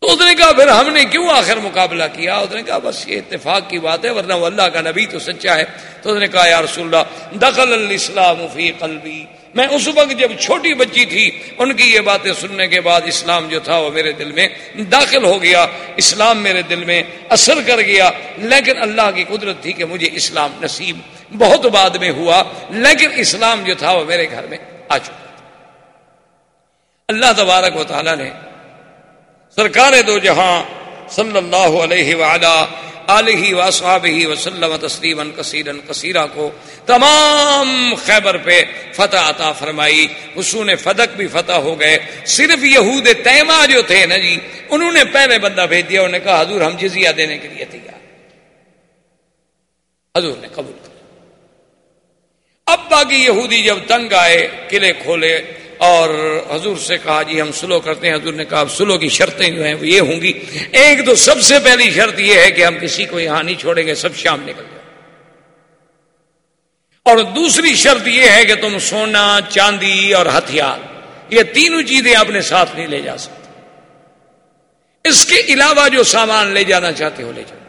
تو اس نے کہا، پھر ہم نے کیوں آخر مقابلہ کیا؟ اس نے کہا، بس یہ اتفاق کی بات ہے، ورنہ وہ اللہ کا نبی تو سچا ہے۔ تو اس نے کہا، یا رسول اللہ، دخل الاسلام فی قلبی۔ میں اس وقت جب چھوٹی بچی تھی، ان کی یہ باتیں سننے کے بعد اسلام جو تھا وہ میرے دل میں داخل ہو گیا۔ اسلام میرے دل میں اثر کر گیا، لیکن اللہ کی قدرت تھی کہ مجھے اسلام نصیب بہت بعد میں ہوا، لیکن اسلام جو تھا وہ میرے گھر میں آ چکا۔ اللہ تبارک و تعالی نے سرکار دو جہاں صلی اللہ علیہ وعلا علیہ وصحاب ہی وسلم تسلیم کثیرن کثیرہ کو تمام خیبر پہ فتح عطا فرمائی۔ حسون فدق بھی فتح ہو گئے۔ صرف یہود تیما جو تھے نا جی انہوں نے پہلے بندہ بھیج دیا، انہوں نے کہا، حضور ہم جزیہ دینے کے لیے تیار۔ حضور نے قبول کر اب باقی یہودی جب تنگ آئے، قلعے کھولے اور حضور سے کہا جی ہم سلو کرتے ہیں۔ حضور نے کہا سلو کی شرطیں جو ہیں وہ یہ ہوں گی۔ ایک تو سب سے پہلی شرط یہ ہے کہ ہم کسی کو یہاں نہیں چھوڑیں گے، سب شام نکل جائے اور دوسری شرط یہ ہے کہ تم سونا، چاندی اور ہتھیار، یہ تینوں چیزیں اپنے ساتھ نہیں لے جا سکتے۔ اس کے علاوہ جو سامان لے جانا چاہتے ہو، لے جاؤ۔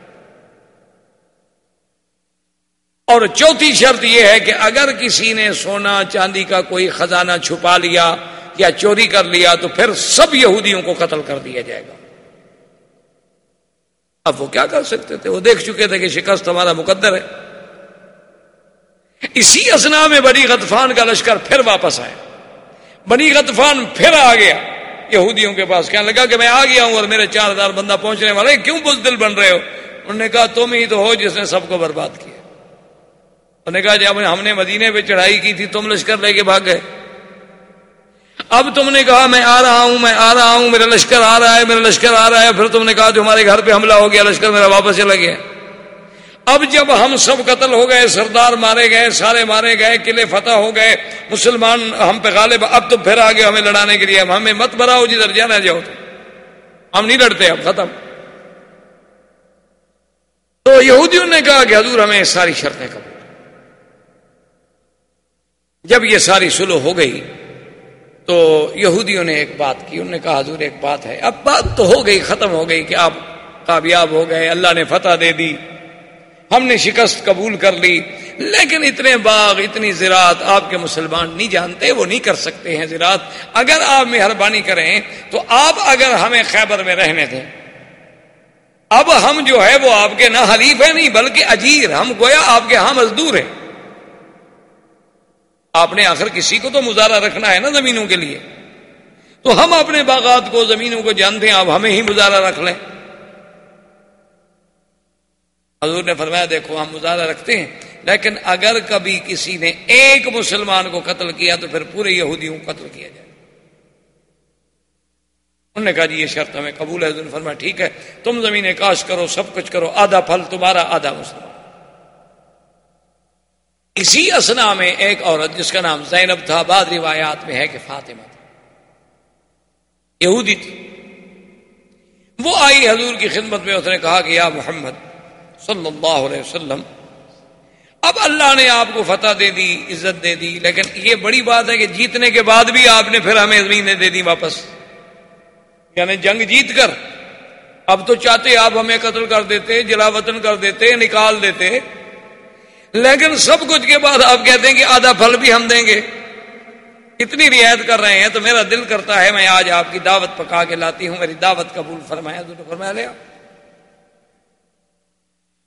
اور چوتھی شرط یہ ہے کہ اگر کسی نے سونا چاندی کا کوئی خزانہ چھپا لیا یا چوری کر لیا تو پھر سب یہودیوں کو قتل کر دیا جائے گا۔ اب وہ کیا کر سکتے تھے؟ وہ دیکھ چکے تھے کہ شکست ہمارا مقدر ہے۔ اسی اسنا میں بنی غطفان کا لشکر پھر واپس آئے بنی غطفان پھر آ گیا۔ یہودیوں کے پاس کہنے لگا کہ میں آ گیا ہوں اور میرے چار ہزار بندہ پہنچنے والے کیوں بزدل بن رہے ہو؟ انہوں نے کہا تم ہی تو ہو جس نے سب کو برباد کیا۔ انہوں نے کہا جی، جب ہم نے مدینے پہ چڑھائی کی تھی، تم لشکر لے کے بھاگ گئے۔ اب تم نے کہا، میں آ رہا ہوں، میں آ رہا ہوں، میرا لشکر آ رہا ہے، میرا لشکر آ رہا ہے۔ پھر تم نے کہا، جو ہمارے گھر پہ حملہ ہو گیا، لشکر میرا واپس چلا گیا۔ اب جب ہم سب قتل ہو گئے، سردار مارے گئے، سارے مارے گئے، قلعے فتح ہو گئے، مسلمان ہم پہ غالب، اب تو پھر آگے ہمیں لڑانے کے لیے، ہمیں مت بناؤ جدھر جانا جاؤ۔ ہم نہیں لڑتے، اب ختم۔ تو یہودیوں نے کہا کہ حضور ہمیں ساری شرطیں قبول۔ جب یہ ساری سلو ہو گئی تو یہودیوں نے ایک بات کی، انہوں نے کہا، حضور ایک بات ہے۔ اب بات تو ہو گئی، ختم ہو گئی کہ آپ کامیاب ہو گئے، اللہ نے فتح دے دی، ہم نے شکست قبول کر لی۔ لیکن اتنے باغ، اتنی زراعت آپ کے مسلمان نہیں جانتے، وہ نہیں کر سکتے ہیں زراعت۔ اگر آپ مہربانی کریں تو آپ اگر ہمیں خیبر میں رہنے دیں۔ اب ہم جو ہے وہ آپ کے نہ حلیف ہیں نہیں، بلکہ اجیر، ہم گویا آپ کے ہاں مزدور ہیں۔ آپ نے آخر کسی کو تو مظاہرہ رکھنا ہے نا زمینوں کے لیے؟ تو ہم اپنے باغات کو، زمینوں کو جانتے ہیں اب ہمیں ہی مظاہرہ رکھ لیں۔ حضور نے فرمایا، دیکھو، ہم مظاہرہ رکھتے ہیں، لیکن اگر کبھی کسی نے ایک مسلمان کو قتل کیا تو پھر پورے یہودیوں کو قتل کیا جائے۔ انہوں نے کہا جی یہ شرط ہمیں قبول ہے۔ حضور نے فرمایا، ٹھیک ہے، تم زمین کاش کرو، سب کچھ کرو، آدھا پھل تمہارا، آدھا مسلمان۔ اسی اسنا میں ایک عورت جس کا نام زینب تھا بعد روایات میں ہے کہ فاطمہ تھا۔ یہودی تھی۔ وہ آئی حضور کی خدمت میں، اس نے کہا کہ یا محمد صلی اللہ علیہ وسلم، اب اللہ نے آپ کو فتح دے دی، عزت دے دی، لیکن یہ بڑی بات ہے کہ جیتنے کے بعد بھی آپ نے پھر ہمیں زمینیں دے دی واپس۔ یعنی جنگ جیت کر۔ اب تو چاہتے آپ ہمیں قتل کر دیتے، جلا وطن کر دیتے، نکال دیتے لیکن سب کچھ کے بعد آپ کہتے ہیں کہ آدھا پھل بھی ہم دیں گے۔ اتنی رعایت کر رہے ہیں تو میرا دل کرتا ہے میں آج آپ کی دعوت پکا کے لاتی ہوں، میری دعوت قبول فرمایا فرمایا لیا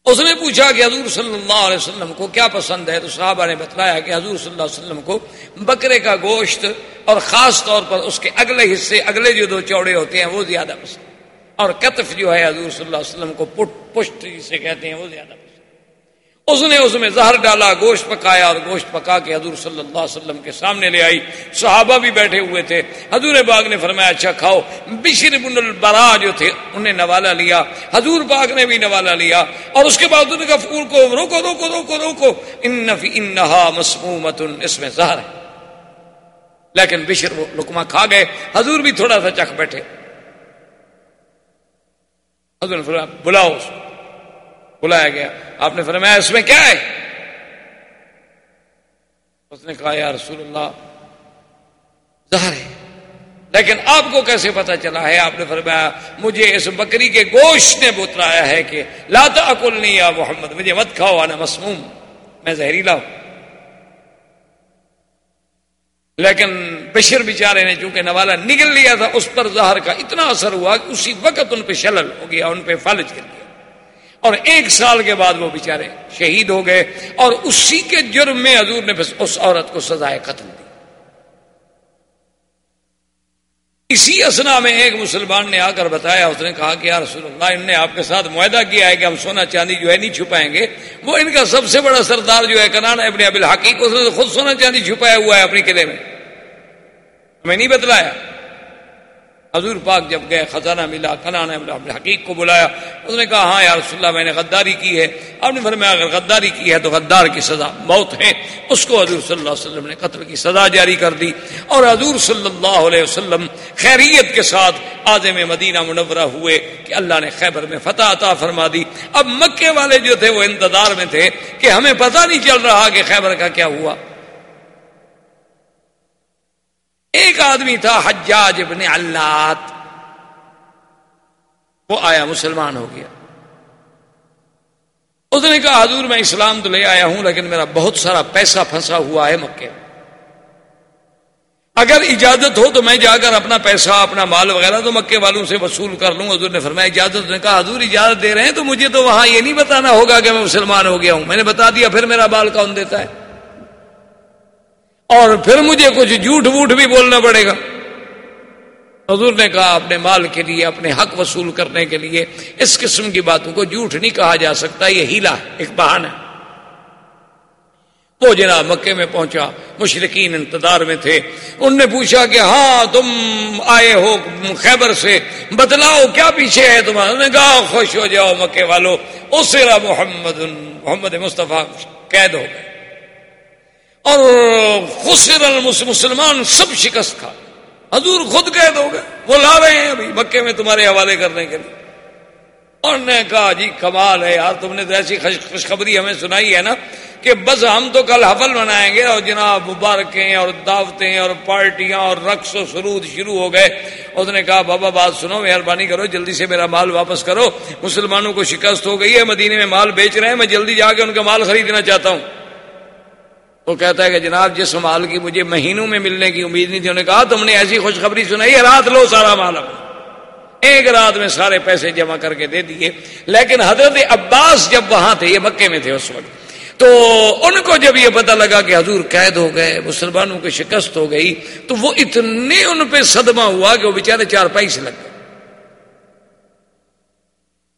اس نے پوچھا کہ حضور صلی اللہ علیہ وسلم کو کیا پسند ہے؟ تو صحابہ نے بتلایا کہ حضور صلی اللہ علیہ وسلم کو بکرے کا گوشت اور خاص طور پر اس کے اگلے حصے، اگلے جو دو چوڑے ہوتے ہیں، وہ زیادہ پسند۔ اور کتف جو ہے حضور صلی اللہ علیہ وسلم کو پٹ، پشت جسے کہتے ہیں، وہ زیادہ پسند۔ اس نے اس میں زہر ڈالا، گوشت پکایا اور گوشت پکا کے حضور صلی اللہ علیہ وسلم کے سامنے لے آئی۔ صحابہ بھی بیٹھے ہوئے تھے۔ حضور باغ نے فرمایا اچھا کھاؤ۔ بشر بن البرا جو تھے، انہیں نوالا لیا۔ حضور باغ نے بھی نوالا لیا۔ اور اس کے بعد نے کہا کو، روکو روکو روکو روکو۔ ان انہا مسمومت اس میں زہر ہے۔ لیکن بشر وہ لکما کھا گئے۔ حضور بھی تھوڑا سا چکھ بیٹھے۔ حضور نے فرمایا، بلاؤ اس کو۔ بلایا گیا۔ آپ نے فرمایا، اس میں کیا ہے؟ اس نے کہا، یا رسول اللہ، زہر ہے۔ لیکن آپ کو کیسے پتا چلا ہے؟ آپ نے فرمایا، مجھے اس بکری کے گوشت نے بتلایا ہے کہ لاتا اکل نہیں یا محمد، مجھے مت کھاؤ آنا مسموم، میں زہریلا ہوں لیکن بشر بیچارے نے چونکہ نوالا نگل لیا تھا، اس پر زہر کا اتنا اثر ہوا کہ اسی وقت ان پہ شلل ہو گیا، ان پہ فالج کر گیا۔ اور ایک سال کے بعد وہ بیچارے شہید ہو گئے اور اسی کے جرم میں حضور نے اس عورت کو سزائے قتل دی۔ اسی اسنا میں ایک مسلمان نے آ کر بتایا، اس نے کہا کہ یا رسول اللہ، ان نے آپ کے ساتھ معاہدہ کیا ہے کہ ہم سونا چاندی جو ہے نہیں چھپائیں گے۔ وہ ان کا سب سے بڑا سردار جو ہے، کنان ابن ابل حقیق اس نے خود سونا چاندی چھپایا ہوا ہے اپنے قلعے میں۔ ہمیں نہیں بتلایا۔ حضور پاک جب گئے، خزانہ ملا کنان حقیق کو بلایا، اس نے کہا ہاں یا رسول اللہ، میں نے غداری کی ہے۔ آپ نے فرمایا، اگر غداری کی ہے تو غدار کی سزا موت ہے۔ اس کو حضور صلی اللہ علیہ وسلم نے قتل کی سزا جاری کر دی۔ اور حضور صلی اللہ علیہ وسلم خیریت کے ساتھ آزم مدینہ منورہ ہوئے کہ اللہ نے خیبر میں فتح عطا فرما دی۔ اب مکے والے جو تھے، وہ انتظار میں تھے کہ ہمیں پتہ نہیں چل رہا کہ خیبر کا کیا ہوا۔ ایک آدمی تھا حجاج ابن اللہ وہ آیا، مسلمان ہو گیا۔ اس نے کہا، حضور میں اسلام تو لے آیا ہوں، لیکن میرا بہت سارا پیسہ پھنسا ہوا ہے مکے۔ میں اگر اجازت ہو تو میں جا کر اپنا پیسہ، اپنا مال وغیرہ تو مکے والوں سے وصول کر لوں۔ حضور نے فرمایا، اجازت، نے کہا، حضور اجازت دے رہے ہیں تو مجھے تو وہاں یہ نہیں بتانا ہوگا کہ میں مسلمان ہو گیا ہوں۔ میں نے بتا دیا، پھر میرا بال کون دیتا ہے؟ اور پھر مجھے کچھ جھوٹ ووٹ بھی بولنا پڑے گا۔ حضور نے کہا، اپنے مال کے لیے، اپنے حق وصول کرنے کے لیے اس قسم کی باتوں کو جھوٹ نہیں کہا جا سکتا۔ یہ ہیلا ایک بہان ہے۔ وہ جناب مکے میں پہنچا، مشرقین انتظار میں تھے۔ ان نے پوچھا کہ ہاں تم آئے ہو خیبر سے؟ بتلاؤ، کیا پیچھے ہے تمہارا؟ نے کہا، خوش ہو جاؤ مکے والو۔ اسرا محمد محمد مصطفیٰ قید ہو گئے۔ اور خسر مسلمان سب شکست کھا حضور خود قید ہو گئے۔ وہ لا رہے ہیں ابھی مکے میں تمہارے حوالے کرنے کے لیے۔ اور نے کہا جی کمال ہے یار، تم نے تو ایسی خوشخبری ہمیں سنائی ہے نا کہ بس ہم تو کل حفل منائیں گے اور جناب مبارکیں اور دعوتیں اور پارٹیاں اور رقص و سرود شروع ہو گئے۔ اس نے کہا، بابا، بات سنو، مہربانی کرو، جلدی سے میرا مال واپس کرو۔ مسلمانوں کو شکست ہو گئی ہے، مدینے میں مال بیچ رہے ہیں، میں جلدی جا کے ان کا مال خریدنا چاہتا ہوں۔ وہ کہتا ہے کہ جناب جس مال کی مجھے مہینوں میں ملنے کی امید نہیں تھی، انہوں نے کہا، تم نے ایسی خوشخبری سنائی، رات لو سارا مال ایک رات میں سارے پیسے جمع کر کے دے دیے۔ لیکن حضرت عباس جب وہاں تھے، یہ مکے میں تھے اس وقت، تو ان کو جب یہ پتا لگا کہ حضور قید ہو گئے، مسلمانوں کی شکست ہو گئی، تو وہ اتنے ان پہ صدمہ ہوا کہ وہ بےچارے چار پائی سے لگ گئے۔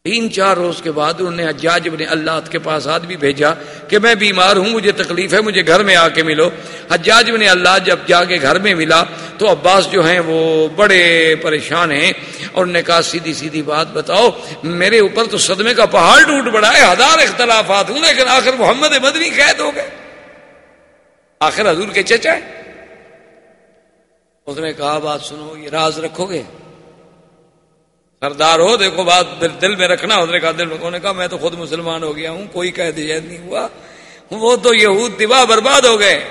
تین چار روز کے بعد انہوں نے حجاج ابن اللہ کے پاس آدمی بھیجا کہ میں بیمار ہوں، مجھے تکلیف ہے، مجھے گھر میں آ کے ملو۔ حجاج ابن اللہ جب جا کے گھر میں ملا تو عباس جو ہیں وہ بڑے پریشان ہیں اور نے کہا، سیدھی سیدھی بات بتاؤ، میرے اوپر تو صدمے کا پہاڑ ٹوٹ پڑا ہے، ہزار اختلافات ہوں، لیکن آخر محمد مدنی قید ہو گئے۔ آخر حضور کے چچا اس نے کہا، بات سنو، یہ راز رکھو گے۔ سردار ہو، دیکھو بات دل میں رکھنا نے کہا دل میں کہا میں تو خود مسلمان ہو گیا ہوں، کوئی قید نہیں ہوا۔ وہ تو یہود دبا برباد ہو گئے۔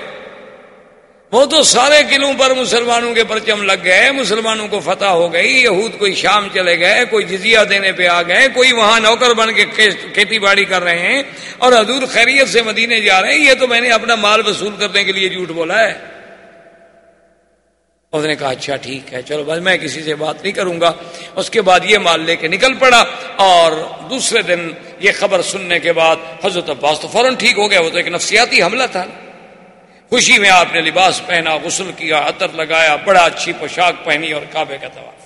وہ تو سارے قلعوں پر مسلمانوں کے پرچم لگ گئے، مسلمانوں کو فتح ہو گئی، یہود کوئی شام چلے گئے، کوئی جزیہ دینے پہ آ گئے، کوئی وہاں نوکر بن کے کھیتی باڑی کر رہے ہیں اور حضور خیریت سے مدینے جا رہے ہیں۔ یہ تو میں نے اپنا مال وصول کرنے کے لیے جھوٹ بولا ہے۔ اس نے کہا اچھا ٹھیک ہے، چلو بس میں کسی سے بات نہیں کروں گا۔ اس کے بعد یہ مال لے کے نکل پڑا اور دوسرے دن یہ خبر سننے کے بعد حضرت عباس تو فوراً ٹھیک ہو گیا۔ وہ تو ایک نفسیاتی حملہ تھا۔ خوشی میں آپ نے لباس پہنا، غسل کیا، عطر لگایا، بڑا اچھی پوشاک پہنی اور کعبے کا طواف۔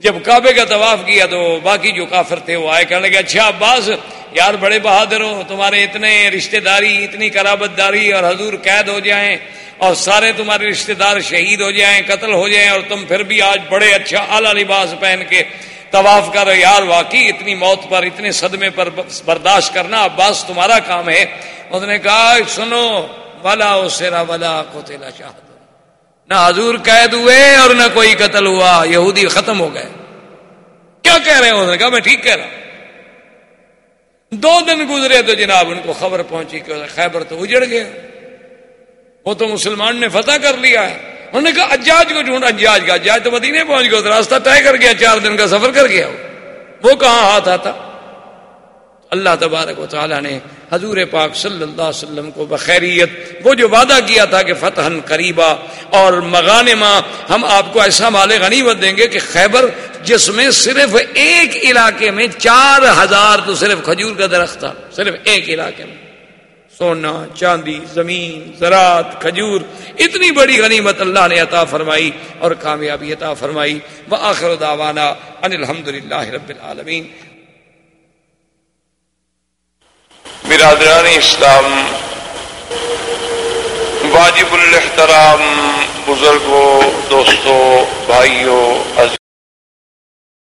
جب کعبے کا طواف کیا تو باقی جو کافر تھے وہ آئے، کہنے لگے اچھا عباس، یار بڑے بہادر ہو، تمہارے اتنے رشتہ داری، اتنی کرابت داری اور حضور قید ہو جائیں اور سارے تمہارے رشتہ دار شہید ہو جائیں، قتل ہو جائیں اور تم پھر بھی آج بڑے اچھا اعلیٰ لباس پہن کے طواف کر یار، واقعی اتنی موت پر، اتنے صدمے پر برداشت کرنا عباس تمہارا کام ہے۔ اس نے کہا سنو والا سیرا والا کو تیلا چاہ نہ حضور قید ہوئے اور نہ کوئی قتل ہوا، یہودی ختم ہو گئے۔ کیا کہہ رہے ہیں اس نے کہا، میں ٹھیک کہہ رہا ہوں۔ دو دن گزرے تو جناب ان کو خبر پہنچی کہ خیبر تو اجڑ گیا۔ وہ تو مسلمان نے فتح کر لیا ہے۔ انہوں نے کہا، اجاج کو ڈھونڈ، اجاج کا، اجاج تو مدینے پہنچ گیا راستہ طے کر گیا، چار دن کا سفر کر گیا۔ وہ کہاں ہاتھ آتا؟ اللہ تبارک و تعالیٰ نے حضور پاک صلی اللہ علیہ وسلم کو بخیریت، وہ جو وعدہ کیا تھا کہ فتح قریبا، اور مغانما ہم آپ کو ایسا مال غنیمت دیں گے کہ خیبر، جس میں صرف ایک علاقے میں چار ہزار تو صرف کھجور کا درخت تھا، صرف ایک علاقے میں۔ سونا، چاندی، زمین، زراعت، کھجور، اتنی بڑی غنیمت اللہ نے عطا فرمائی اور کامیابی عطا فرمائی۔ وہ آخر داوانا ان الحمد للہ رب العالمین۔ برادران اسلام واجب الاحترام بزرگوں دوستوں بھائیوں